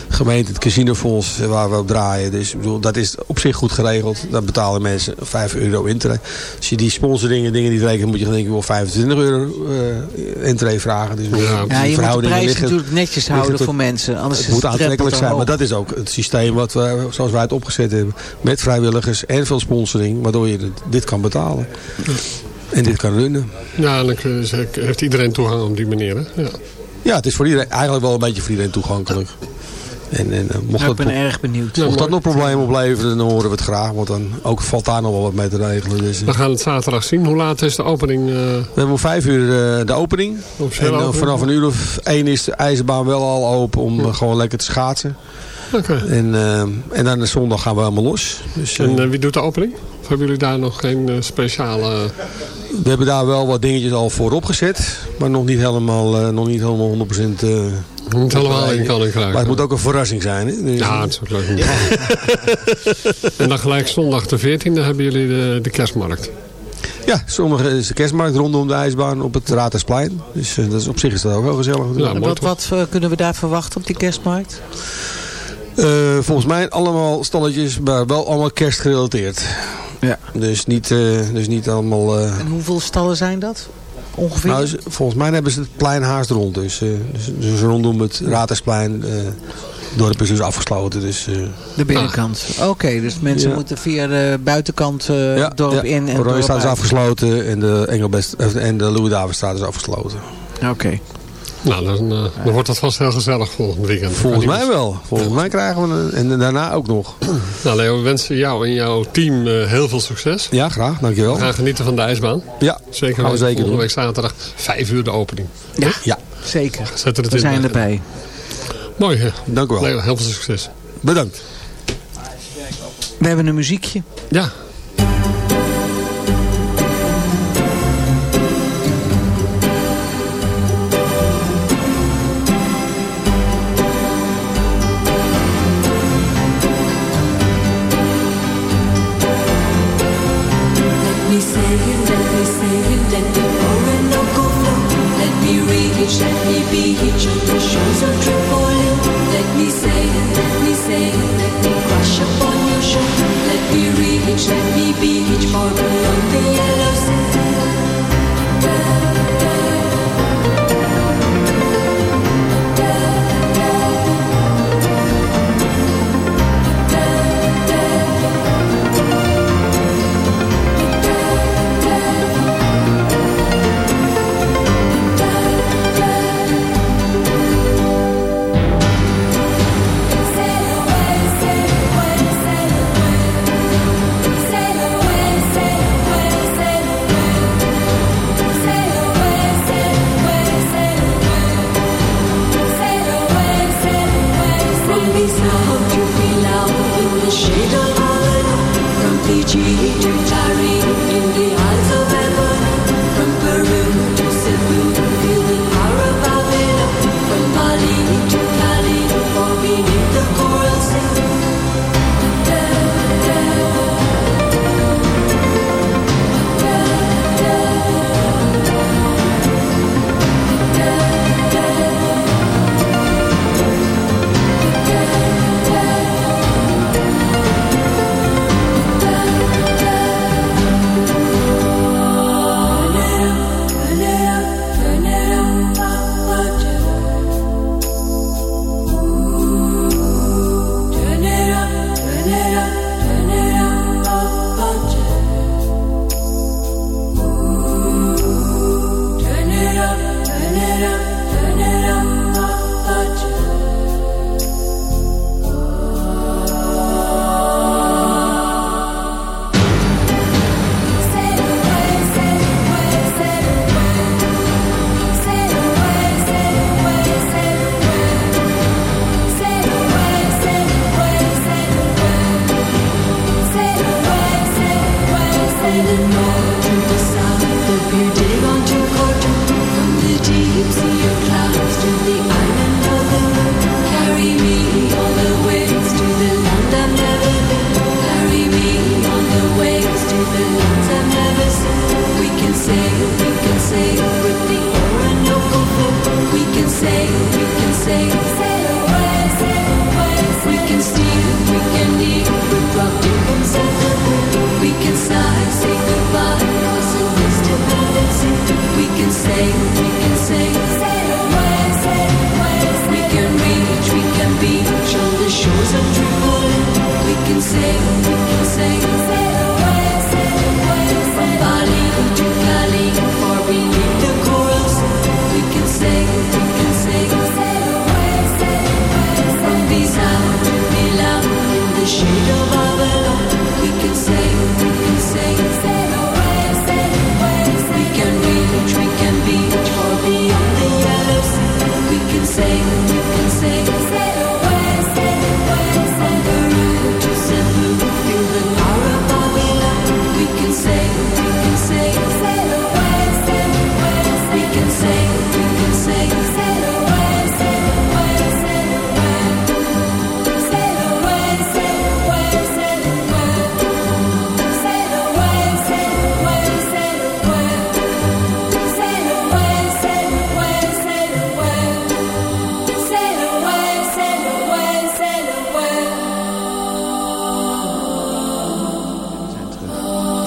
Gemeente, het casinofonds waar we op draaien. Dus ik bedoel, dat is op zich goed geregeld. Dan betalen mensen 5 euro intree. Als je die sponsoringen dingen niet rekent, moet je denk ik wel 25 euro uh, intree vragen. Dus ja, ja, je moet de prijs natuurlijk netjes houden voor mensen. Anders het moet aantrekkelijk zijn, maar dat is ook het systeem wat we, zoals wij het opgezet hebben. Met vrijwilligers en veel sponsoring, waardoor je dit kan betalen. En dit kan runnen. Ja, dan heeft iedereen toegang op die manier. Hè? Ja. ja, het is voor iedereen, eigenlijk wel een beetje voor iedereen toegankelijk. En, en, uh, mocht ja, ik ben dat, erg benieuwd. Mocht dat nog problemen opleveren, dan horen we het graag. Want dan ook valt daar nog wel wat mee te regelen. Dus, uh. We gaan het zaterdag zien. Hoe laat is de opening? Uh... We hebben om vijf uur de opening. En opening. vanaf een uur of één is de ijzerbaan wel al open om ja. gewoon lekker te schaatsen. Okay. En, en dan de zondag gaan we helemaal los. Dus, en wie doet de opening? Of hebben jullie daar nog geen speciale... We hebben daar wel wat dingetjes al voor opgezet. Maar nog niet helemaal, uh, nog niet helemaal 100%... Uh, niet helemaal in kan en kruiken. Maar het moet ook een verrassing zijn. Hè? Dus, ja, het is ook leuk. Ja. en dan gelijk zondag de 14e hebben jullie de, de kerstmarkt. Ja, sommige is de kerstmarkt rondom de ijsbaan op het Raadhuisplein. Dus uh, dat is, op zich is dat ook wel gezellig. Ja, wat wat uh, kunnen we daar verwachten op die kerstmarkt? Uh, volgens mij allemaal stalletjes, maar wel allemaal kerstgerelateerd. Ja. Dus niet, uh, dus niet allemaal... Uh... En hoeveel stallen zijn dat? Ongeveer? Nou, volgens mij hebben ze het plein haast rond. Dus, uh, dus, dus rondom het Ratersplein. Het dorp is dus afgesloten. Dus, de binnenkant. Ah. Oké, okay, dus mensen ja. moeten via de buitenkant het ja, dorp ja. in. En de staat is afgesloten en de, Engelbest, en de Louis Davidstraat is afgesloten. Oké. Okay. Nou, dan, uh, dan wordt dat vast heel gezellig volgend weekend. Volgens mij wel. Volgens mij krijgen we een, en daarna ook nog. Nou Leo, we wensen jou en jouw team uh, heel veel succes. Ja, graag. Dankjewel. We gaan genieten van de ijsbaan. Ja, zeker. Gaan we zeker volgende week zaterdag 5 uur de opening. Ja, ja. zeker. Zet het we in zijn erbij. Mooi. Hè? Dank u wel. Leo, heel veel succes. Bedankt. We hebben een muziekje. Ja.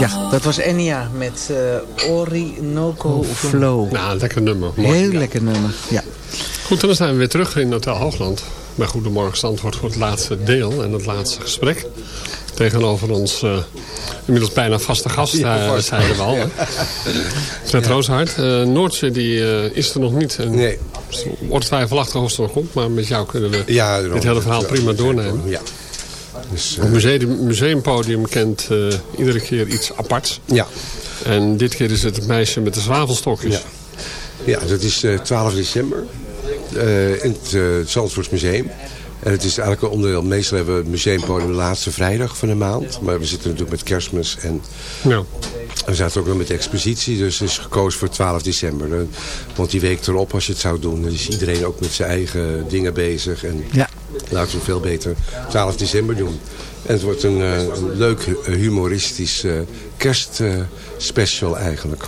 Ja, dat was Enya met uh, Orinoco Flow. Nou, lekker nummer. Mooi. Heel lekker nummer, ja. Goed, en dan zijn we weer terug in Hotel Hoogland. Bij Goedemorgen Zandvoort voor het laatste deel en het laatste gesprek. Tegenover ons uh, inmiddels bijna vaste gast, uh, zeiden we al. Ja. Fred ja. Rooshart. Uh, Noortje die, is er nog niet. En nee. Wordt twijfelachtig of ze nog komt. Maar met jou kunnen we ja, dit hele verhaal prima doornemen. Ja. Dus, het museum, museumpodium kent iedere keer iets aparts. Ja. En dit keer is het het meisje met de zwavelstokjes. Ja, ja dat is 12 december. in het Zandvoorts Museum. En het is eigenlijk een onderdeel. Meestal hebben we het museumpodium de laatste vrijdag van de maand. Maar we zitten natuurlijk met kerstmis. En ja. we zaten ook nog met de expositie. Dus het is gekozen voor 12 december. Want die week erop, als je het zou doen... dan is iedereen ook met zijn eigen dingen bezig. En ja. Laten we veel beter 12 december doen. En het wordt een, een leuk humoristisch kerstspecial eigenlijk.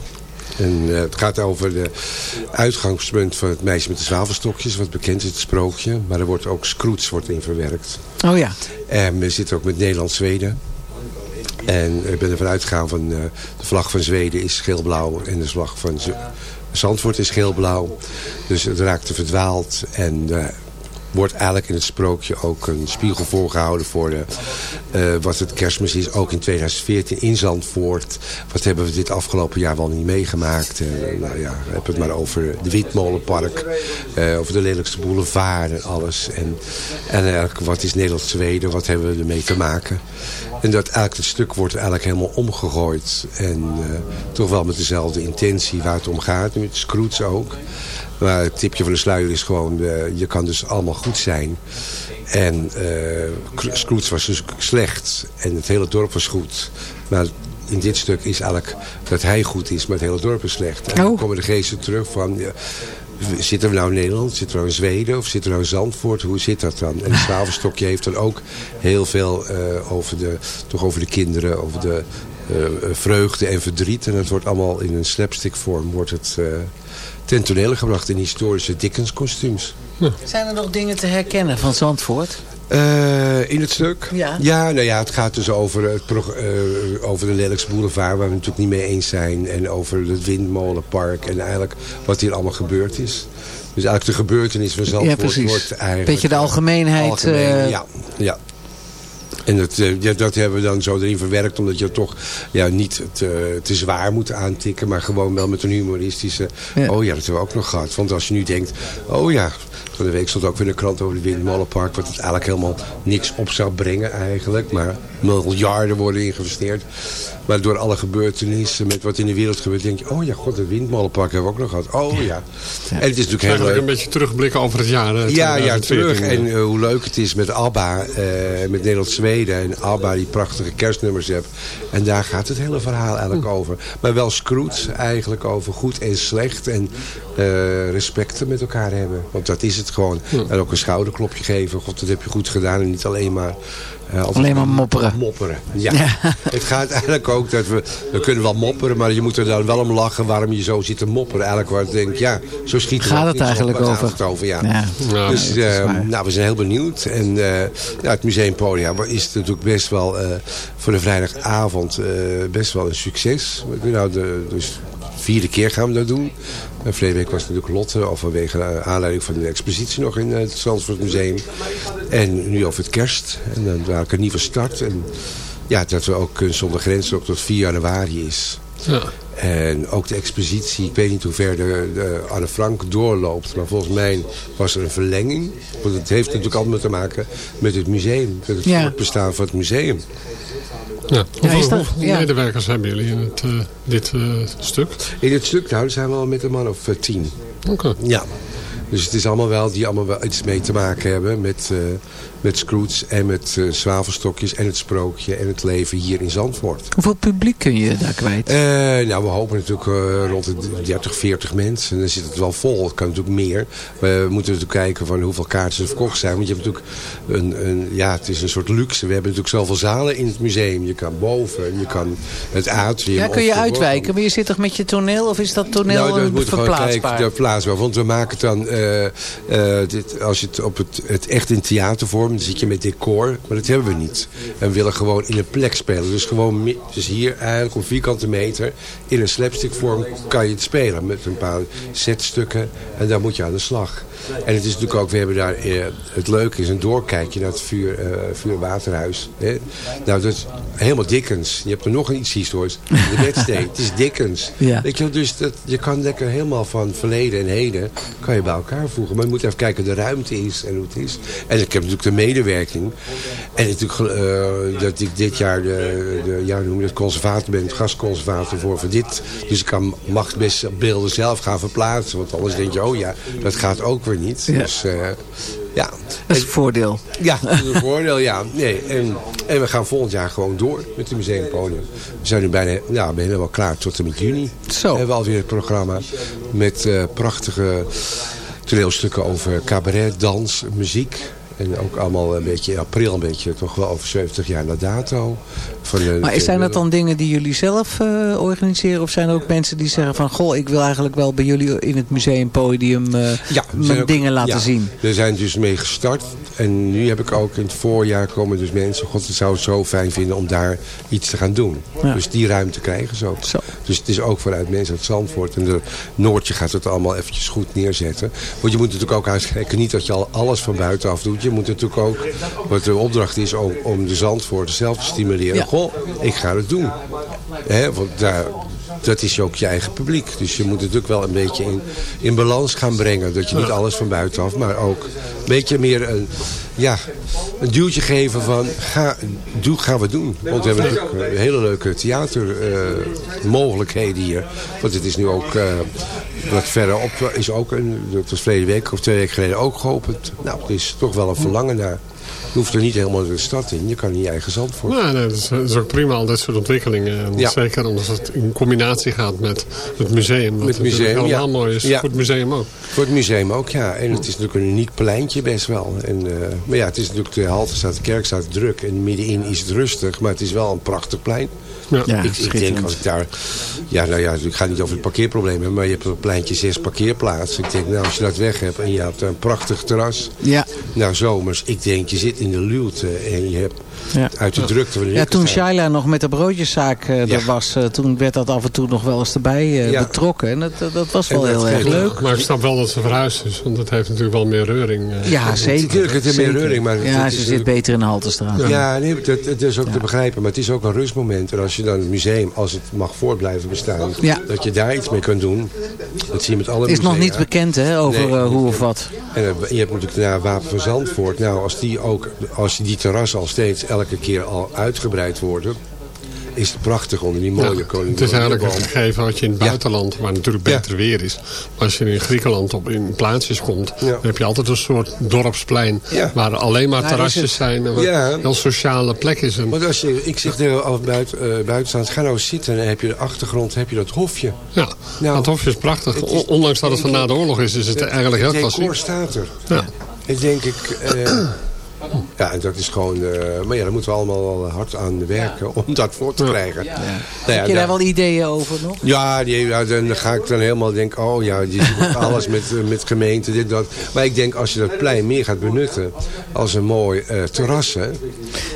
En uh, het gaat over de uitgangspunt van het meisje met de zwavelstokjes. Wat bekend is, het sprookje. Maar er wordt ook Scrooge wordt in verwerkt. Oh ja. En we zitten ook met Nederland-Zweden. En ik ben ervan uitgegaan van uh, de vlag van Zweden is geel-blauw. En de vlag van Zandvoort is geel-blauw. Dus het raakte verdwaald. En uh, wordt eigenlijk in het sprookje ook een spiegel voorgehouden voor de, uh, wat het kerstmis is. Ook in 2014 in Zandvoort. Wat hebben we dit afgelopen jaar wel niet meegemaakt. Uh, nou ja, hebben het maar over de Witmolenpark. Uh, over de lelijkste boulevard en alles. En, en eigenlijk wat is Nederland-Zweden? Wat hebben we ermee te maken? En dat het stuk wordt eigenlijk helemaal omgegooid. En toch wel met dezelfde intentie waar het om gaat. Met Scrooge ook. Maar het tipje van de sluier is gewoon, uh, je kan dus allemaal goed zijn. En uh, Scrooge was dus slecht. En het hele dorp was goed. Maar in dit stuk is eigenlijk dat hij goed is, maar het hele dorp is slecht. En dan komen de geesten terug van... Ja, zitten we nou in Nederland, zitten we nou in Zweden of zitten we nou in Zandvoort? Hoe zit dat dan? En het zwavelstokje heeft dan ook heel veel uh, over, de, toch over de kinderen, over de uh, vreugde en verdriet. En het wordt allemaal in een slapstick vorm wordt het... Uh, ten tonele gebracht in historische Dickens kostuums. Ja. Zijn er nog dingen te herkennen van Zandvoort? Uh, in het stuk? Ja. ja, nou ja, het gaat dus over, het uh, over de Lelijkse boulevard... waar we het natuurlijk niet mee eens zijn. En over het windmolenpark. En eigenlijk wat hier allemaal gebeurd is. Dus eigenlijk de gebeurtenis van Zandvoort ja, precies. wordt eigenlijk... Beetje de algemeenheid. Algemeen, uh... ja, ja. En dat, ja, dat hebben we dan zo erin verwerkt. Omdat je toch ja, niet te, te zwaar moet aantikken. Maar gewoon wel met een humoristische... Ja. Oh ja, dat hebben we ook nog gehad. Want als je nu denkt... Oh ja, van de week stond ook weer een krant over de Windmolenpark. Wat het eigenlijk helemaal niks op zou brengen eigenlijk. Maar miljarden worden ingeïnvesteerd. Maar door alle gebeurtenissen met wat in de wereld gebeurt... denk je, oh ja, god, het windmolenpark hebben we ook nog gehad. Oh ja. En het is natuurlijk heel leuk. een beetje terugblikken over het jaar. Hè, ja, ja, terug. En uh, hoe leuk het is met ABBA, uh, met Nederland-Zweden. En ABBA die prachtige kerstnummers heeft. En daar gaat het hele verhaal eigenlijk hm. over. Maar wel Scrooge eigenlijk over goed en slecht. En uh, respecten met elkaar hebben. Want dat is het gewoon. En ook een schouderklopje geven. God, dat heb je goed gedaan. En niet alleen maar uh, Alleen maar mopperen. Mopperen, ja. ja. het gaat eigenlijk ook dat we, we kunnen wel mopperen, maar je moet er dan wel om lachen waarom je zo zit te mopperen. Eigenlijk waar ik denk, ja, zo schiet gaat het eigenlijk over. Het over ja. ja. ja dus uh, nou, we zijn heel benieuwd. En uh, ja, het museumpodium is natuurlijk best wel voor de vrijdagavond best wel een succes. Nou, de, dus vierde keer gaan we dat doen. En verleden week was het natuurlijk Lotte, of vanwege aanleiding van de expositie nog in het Zandvoort Museum. En nu over het kerst. En dan waar ik een nieuwe start. En ja, dat we ook Kunst zonder Grenzen ook tot 4 januari is. Ja. En ook de expositie, ik weet niet hoe ver de, de Anne Frank doorloopt. Maar volgens mij was er een verlenging. Want het heeft natuurlijk allemaal te maken met het museum. Met het Ja. voortbestaan van het museum. Ja. Hoeveel, is dat- hoeveel ja. medewerkers hebben jullie in het, eh, dit eh, stuk? In het stuk nou, zijn we al met een man of eh, tien. Oké. Ja. Dus het is allemaal wel, die allemaal wel iets mee te maken hebben met, eh, met Scrooge en met eh, zwavelstokjes en het sprookje en het leven hier in Zandvoort. Hoeveel publiek kun je daar kwijt? Eh, nou, we hopen natuurlijk eh, rond de 30, 40 mensen. En dan zit het wel vol. Het kan natuurlijk meer. We moeten natuurlijk kijken van hoeveel kaarten er verkocht zijn. Want je hebt natuurlijk een, een, ja, het is een soort luxe. We hebben natuurlijk zoveel zalen in het museum. Je kan boven, je kan het atrium. Ja, kun je de uitwijken? Maar je zit toch met je toneel? Of is dat toneel nou, dat moet verplaatsbaar? kijken, verplaatsbaar. Want we maken het dan, dit, als je het op het, het echt in theatervorm Dan zit je met decor, maar dat hebben we niet. En we willen gewoon in een plek spelen. Dus gewoon dus hier eigenlijk op vierkante meter in een slapstick vorm kan je het spelen. Met een paar setstukken en daar moet je aan de slag. En het is natuurlijk ook, we hebben daar, eh, het leuke is een doorkijkje naar het vuur, eh, vuur- en waterhuis. Hè. Nou, dat is helemaal Dickens. Je hebt er nog een iets historisch. De bedstee, het is Dickens. Ja. Weet je, wel, dus dat, je kan lekker helemaal van verleden en heden kan je bij elkaar voegen. Maar je moet even kijken hoe de ruimte is en hoe het is. En ik heb natuurlijk de medewerking. En natuurlijk eh, dat ik dit jaar de, de ja, hoe noem je het, conservator ben, gastconservator voor, voor dit. Dus ik kan, mag best beelden zelf gaan verplaatsen. Want anders denk je, oh ja, dat gaat ook niet. Ja. Dus eh, ja. Dat is een voordeel. Ja, dat is een voordeel, ja. Nee, en, en we gaan volgend jaar gewoon door met het museumpodium. We zijn nu bijna, ja, we zijn helemaal klaar tot en met juni. Zo. Hebben we alweer het programma met eh, prachtige toneelstukken over cabaret, dans, muziek. En ook allemaal een beetje in april, een beetje toch wel over 70 jaar na dato. Maar zijn dat dan dingen die jullie zelf eh, organiseren? Of zijn er ook mensen die zeggen van... Goh, ik wil eigenlijk wel bij jullie in het museumpodium Ja, zijn mijn ook- dingen laten ja, zien? We zijn dus mee gestart. En nu heb ik ook in het voorjaar komen dus mensen... God, het zou het zo fijn vinden om daar iets te gaan doen. Ja. Dus die ruimte krijgen ze ook. Zo. Dus het is ook vanuit mensen uit Zandvoort. En de Noordje gaat het allemaal eventjes goed neerzetten. Want je moet natuurlijk ook uitkijken. Niet dat je al alles van buitenaf doet. Je moet natuurlijk ook... Wat de opdracht is om, om de Zandvoorten zelf te stimuleren. Goh, ik ga het doen. Want daar, dat is ook je eigen publiek. Dus je moet het natuurlijk wel een beetje in, in balans gaan brengen. Dat je niet alles van buitenaf, maar ook een beetje meer een, ja, een duwtje geven van ga, doe, gaan we doen. Want we hebben natuurlijk hele leuke theatermogelijkheden hier. Want het is nu ook eh, wat verderop is ook een, dat was verleden week of twee weken geleden ook geopend. Nou, er is toch wel een verlangen naar. Je hoeft er niet helemaal de stad in. Je kan in je eigen zand voor. Nou, nee, dat, is, dat is ook prima, al dit soort ontwikkelingen. En Ja. Zeker omdat het in combinatie gaat met het museum. Wat Met het museum, allemaal ja. mooi is Ja. voor het museum ook. Voor het museum ook, ja. En het is natuurlijk een uniek pleintje best wel. En, eh, maar ja, het is natuurlijk de Haltestraat, de kerk staat druk. En middenin is het rustig, maar het is wel een prachtig plein. Ja. Ja, ik, denk als ik daar... Ja, nou ja, ik ga niet over het parkeerprobleem hebben. Maar je hebt op het pleintje zes parkeerplaatsen. Ik denk, nou, als je dat weg hebt en je hebt een prachtig terras. Ja. Nou, zomers. Ik denk, je zit in de luwte en je hebt Ja. uit de drukte van de Ja, toen Shaila nog met de broodjeszaak eh, Ja. er was, eh, toen werd dat af en toe nog wel eens erbij eh, Ja. betrokken. En dat, dat- dat was wel dat heel erg leuk. Maar ik snap wel dat ze verhuisd is, want het heeft natuurlijk wel meer reuring. eh. Ja, zeker. Natuurlijk, het heeft meer reuring, maar ja, het ze is zit natuurlijk- beter in de Haltestraat. Ja, nee, dat, dat is ook te begrijpen. Maar het is ook een rustmoment. En als je dan het museum, als het mag voort blijven bestaan... Ja. dat je daar iets mee kunt doen. Dat zie je met alle Is nog niet bekend hè, over Nee. eh, hoe of wat. En eh, je hebt natuurlijk daarna Wapen van Zandvoort. Nou, als die ook, als die terrassen al steeds elke keer al uitgebreid worden... is het prachtig onder die mooie Ja, koning. het is eigenlijk een gegeven wat je in het Ja. buitenland, waar natuurlijk Ja. beter weer is. Maar als je in Griekenland op in plaatsjes komt, Ja. dan heb je altijd een soort dorpsplein. Ja. Waar alleen maar terrasjes zijn. En waar een heel sociale plek is. En, Want als je, ik zeg tegen af buiten, eh buitenstaand, ga nou eens zitten en dan heb je de achtergrond, heb je dat hofje. ja, Nou, het hofje is prachtig. het is- O- Ondanks dat het van na de oorlog is, is het eigenlijk heel Het decor klassiek. staat er. Ja. Ik denk ik... ja, en dat is gewoon... eh, maar ja, daar moeten we allemaal wel hard aan werken om dat voor te krijgen. Nou ja, Heb je daar wel ideeën over nog? Ja, die, ja, dan ga ik dan helemaal denken, oh ja, je ziet alles met, eh, met gemeente, dit, dat. Maar ik denk, als je dat plein meer gaat benutten als een mooi eh, terras, hè.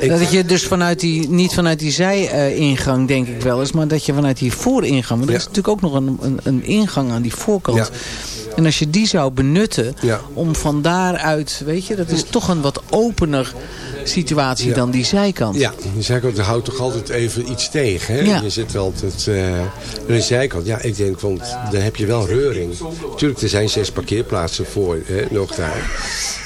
Dat je dus vanuit die, niet vanuit die zij-ingang denk ik wel eens, maar dat je vanuit die vooringang, want er is natuurlijk ook nog een, een, een ingang aan die voorkant. En als je die zou benutten, Ja. om van daaruit, weet je, dat is toch een wat opener situatie Ja. dan die zijkant. Ja, de zijkant houdt toch altijd even iets tegen. Hè? Ja. Je zit altijd uh, aan de zijkant. Ja, ik denk, want dan heb je wel reuring. Tuurlijk, er zijn zes parkeerplaatsen voor hè, nog daar.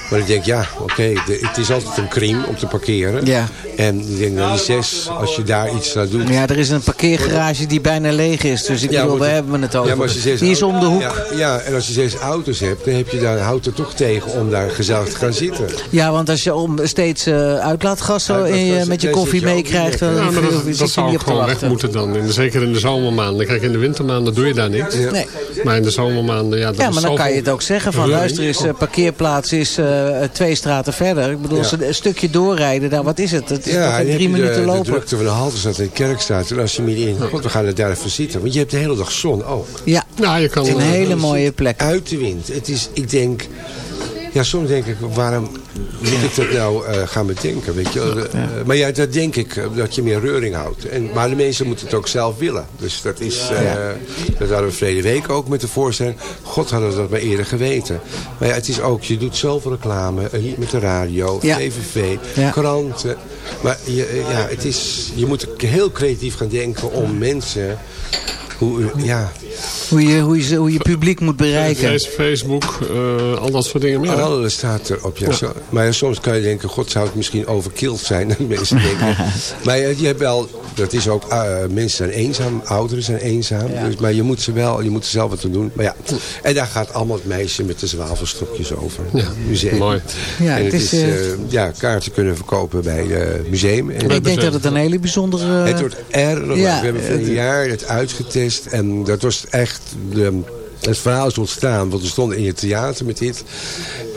Maar ik denk, ja, oké, het is altijd een crime om te parkeren. Ja. En ik denk, nou, die zes, als je daar iets aan doet... Ja, er is een parkeergarage die bijna leeg is. Dus ik Ja, bedoel, daar hebben we het over. Ja, maar als je zes die is om de hoek. Ja, ja, en als je zes auto's hebt, dan heb je daar, houdt het toch tegen om daar gezellig te gaan zitten. Ja, want als je om steeds eh uitlaatgas zo in je- met je koffie meekrijgt, dan hoef- dat, dat zou gewoon weg moeten dan. In, zeker in de zomermaanden. Kijk, in de wintermaanden doe je daar niks. Nee. Maar in de zomermaanden, ja, dat Ja, maar dan kan je het ook zeggen van luister eens, eh, parkeerplaats is eh, twee straten verder. Ik bedoel, Ja. ze een stukje doorrijden, daar, wat is het? Het is Ja, in drie heb je minuten de, de lopen. drukte van de Halterstraat en de Kerkstraat. En als je middenin, god, we gaan er daar even zitten. Want je hebt de hele dag zon ook. Ja, Ja, je kan... een eh, hele mooie plek. Uit de wind. Het is, ik denk, Ja, soms denk ik, waarom moet ik dat nou eh, gaan bedenken? Weet je? Eh, maar ja, dat denk ik, eh, dat je meer reuring houdt. En, maar de mensen moeten het ook zelf willen. Dus dat is, dat hadden we verleden week ook met de voorstelling. God hadden we dat maar eerder geweten. Maar ja, het is ook, je doet zoveel reclame, hier met de radio, Ja. kranten. Maar je, ja, het is, je moet heel creatief gaan denken om mensen... Hoe, ja, Hoe je, hoe, je, hoe je publiek moet bereiken. Face- Facebook, eh, al dat soort dingen meer. Alles staat erop. Ja. Zo- maar ja, soms kan je denken, god zou het misschien overkild zijn. Dat mensen denken. maar ja, je hebt wel, dat is ook, eh, mensen zijn eenzaam, ouderen zijn eenzaam. Dus, maar je moet ze wel, je moet er zelf wat aan doen. Maar ja, en daar gaat allemaal het meisje met de zwavelstokjes over. Ja, museum. mooi. Ja, en het het is, eh, ja, kaarten kunnen verkopen bij het museum. En ik denk dat het een hele bijzondere... het wordt erg ja, We hebben voor het- een jaar het uitgetest. En dat was echt... De, het verhaal is ontstaan. Want we stonden in het theater met dit.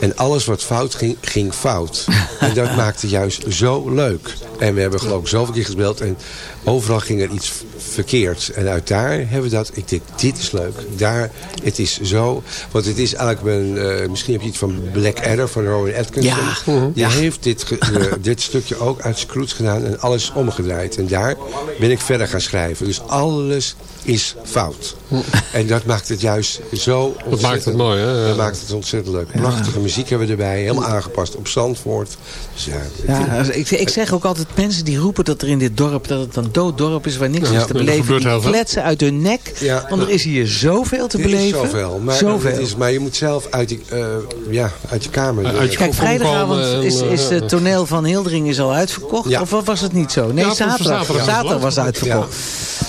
En alles wat fout ging, ging fout. en dat maakte juist zo leuk. En we hebben geloof ik zoveel keer gespeeld. En overal ging er iets verkeerd. En uit daar hebben we dat. Ik denk, dit is leuk. Daar, het is zo. Want het is eigenlijk een... eh, misschien heb je iets van Black Adder van Rowan Atkinson. Ja. Die heeft dit, eh, dit stukje ook uit Scrooge gedaan en alles omgedraaid. En daar ben ik verder gaan schrijven. Dus alles is fout. En dat maakt het juist zo ontzettend... maakt het mooi, hè? Dat maakt het ontzettend leuk. Prachtige muziek hebben we erbij. Helemaal aangepast op Zandvoort. Dus ja, Ja, ik, ik zeg ook altijd mensen die roepen dat er in dit dorp, dat het een dood dorp is waar niks Ja, is te beleven. Die kletsen uit hun nek. Ja. Want er is hier zoveel te is beleven. zoveel. Maar, Zoveel. Is, maar je moet zelf uit, die, eh, ja, uit je kamer. Uit je Kijk, vrijdagavond en, is, is eh, het toneel van Hildering is al uitverkocht. Ja. Of was het niet zo? Nee, zaterdag. zaterdag. Zaterdag, was het uitverkocht.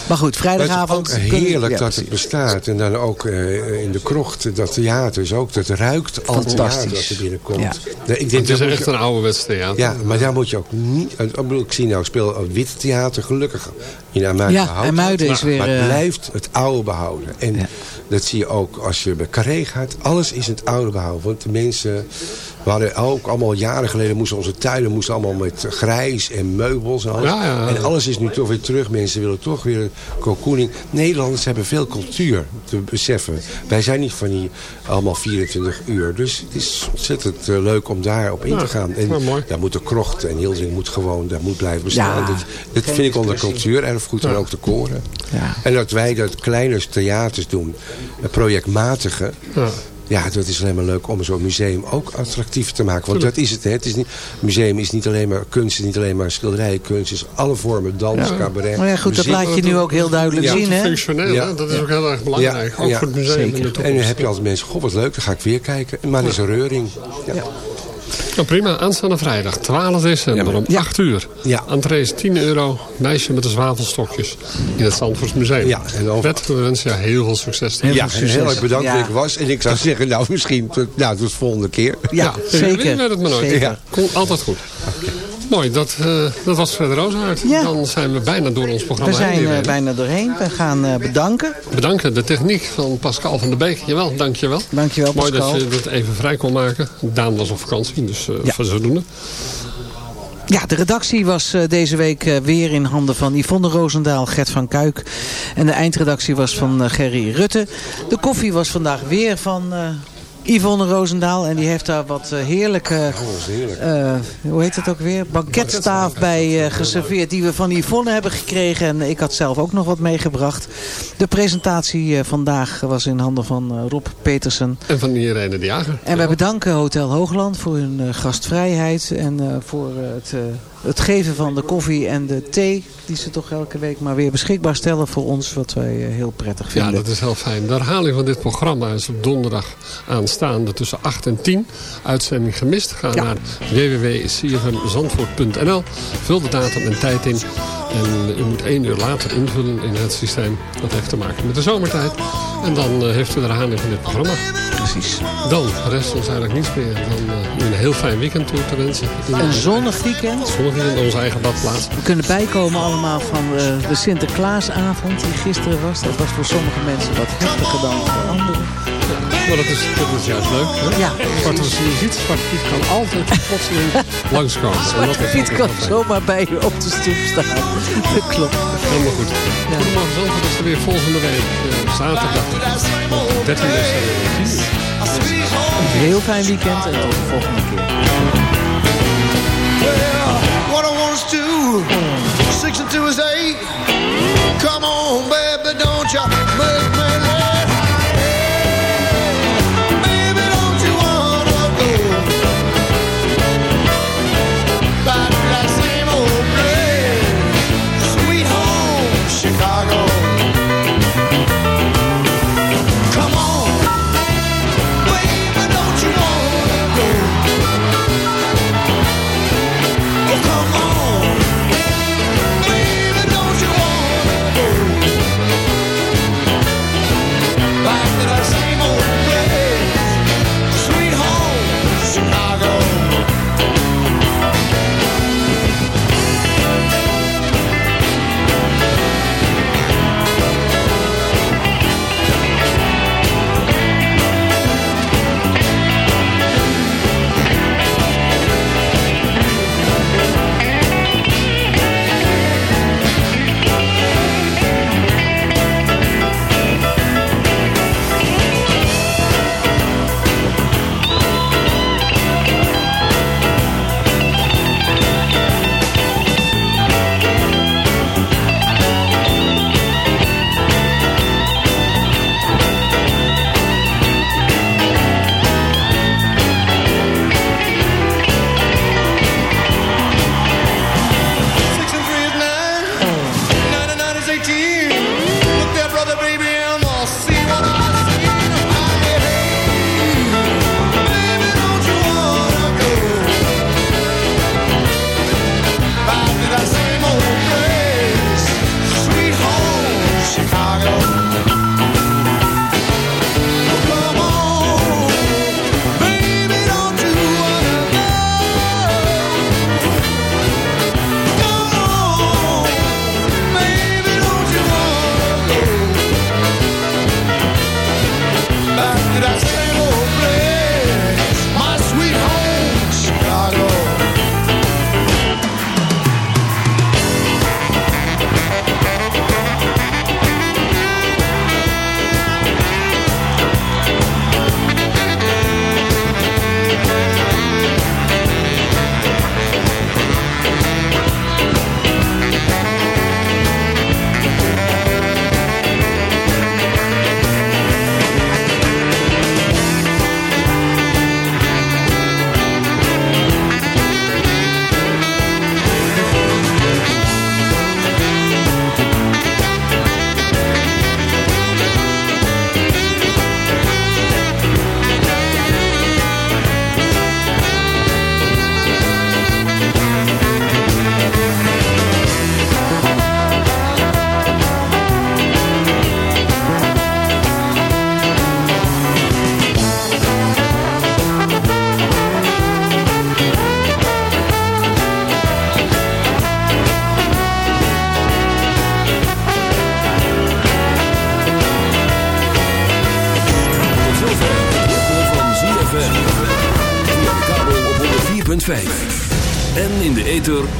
Maar goed, Maar het vrijdagavond... is ook heerlijk ja, dat het bestaat. En dan ook eh, in de krocht, dat theater is ook. Dat ruikt al Fantastisch. theater dat er binnenkomt. Ja. Nee, ik denk Het is echt je- een ouderwets theater. Ja, maar daar moet je ook niet... Ik bedoel, ik zie nou, ik speel het Wit Theater, gelukkig. In Amuiden Ja, houdt is weer, Maar het eh, blijft het oude behouden. En Ja. dat zie je ook als je bij Carré gaat. Alles is het oude behouden. Want de mensen... We hadden ook allemaal jaren geleden... moesten onze tuinen moesten allemaal met grijs en meubels en alles. Ja, ja. En alles is nu toch weer terug. Mensen willen toch weer een cocooning. Nederlanders hebben veel cultuur te beseffen. Wij zijn niet van die allemaal 24 uur. Dus het is ontzettend eh, leuk om daarop in Ja, te gaan. En daar moet de krocht en Hildering moet gewoon, daar moet blijven bestaan. Ja, dat, dat vind ik onder cultuur erfgoed en ook de koren. Ja. En dat wij dat kleine theaters doen, projectmatige. Ja. Dat is alleen maar leuk om zo'n museum ook attractief te maken. Want dat is het. Hè. het is niet, museum is niet alleen maar kunst, is niet alleen maar schilderij. Kunst is alle vormen, dans, Ja. cabaret, Maar ja, goed, dat laat je nu ook heel duidelijk Ja. zien, hè? Functioneel, Ja. hè? dat is ook heel erg belangrijk. ook ja, voor het museum in de zeker. toekomst. En dan heb je altijd mensen, goh wat leuk, dan ga ik weer kijken. Maar er is een reuring. Ja. Nou, prima, aanstaande vrijdag, 12 december Ja, om 8 uur. Ja. Entree is 10 euro, meisje met de zwavelstokjes in het Zandvoorts Museum. Ja, en over- Wet, we wensen heel veel succes. Heel Ja, veel en heel succes. erg bedankt Ja. dat ik was. En ik zou zeggen, nou misschien tot, nou, tot de volgende keer. Ja, zeker. weet het maar nooit. Zeker. Ja. Komt altijd goed. Mooi, dat, eh, dat was Fred Rozenhart. Ja. Dan zijn we bijna door ons We programma zijn heen. eh, weer. bijna doorheen. We gaan eh, bedanken. Bedanken, de techniek van Pascal van der Beek. Jawel, dankjewel. Dankjewel, Mooi Pascal. dat je dat even vrij kon maken. Daan was op vakantie, dus eh Ja. van zodoende. Ja, de redactie was eh, deze week eh, weer in handen van Yvonne Roosendaal, Gert van Kuik. En de eindredactie was van eh, Gerry Rutte. De koffie was vandaag weer van eh, Yvonne Roosendaal. En die heeft daar wat eh, heerlijke, eh, hoe heet het ook weer? Banketstaaf bij eh, geserveerd. Die we van Yvonne hebben gekregen. En ik had zelf ook nog wat meegebracht. De presentatie vandaag was in handen van Rob Petersen. En van Irene de Jager. En wij bedanken Hotel Hoogland voor hun gastvrijheid en voor het, het geven van de koffie en de thee die ze toch elke week maar weer beschikbaar stellen voor ons, wat wij eh, heel prettig Ja, vinden. dat is heel fijn. De herhaling van dit programma is op donderdag aanstaande tussen 8 en 10. Uitzending gemist. Ga Ja. naar www.cfmzandvoort.nl Vul de datum en tijd in. En u moet één uur later invullen in het systeem. Dat heeft te maken met de zomertijd. En dan eh, heeft u de herhaling van dit programma. Precies. Dan rest ons eigenlijk niets meer dan eh, een heel fijn weekend toe te wensen. Een zonnig weekend. zonnig weekend in onze eigen badplaats. We kunnen bijkomen allemaal van eh, de Sinterklaasavond die gisteren was. Dat was voor sommige mensen wat heftiger dan voor anderen. Maar dat is, dat is juist leuk. Hè? Ja, Zwarte, je ziet, Zwarte Piet kan altijd plotseling langskomen. En Zwarte Piet kan zomaar bij je op de stoep staan. Dat klopt. Helemaal goed. Goedemorgen Zandvoort is er weer volgende week. eh, zaterdag 13 december. om 10 uur. Heel fijn weekend en tot de volgende keer. Well, what I want is two, six and two is eight. Come on, baby, don't you make me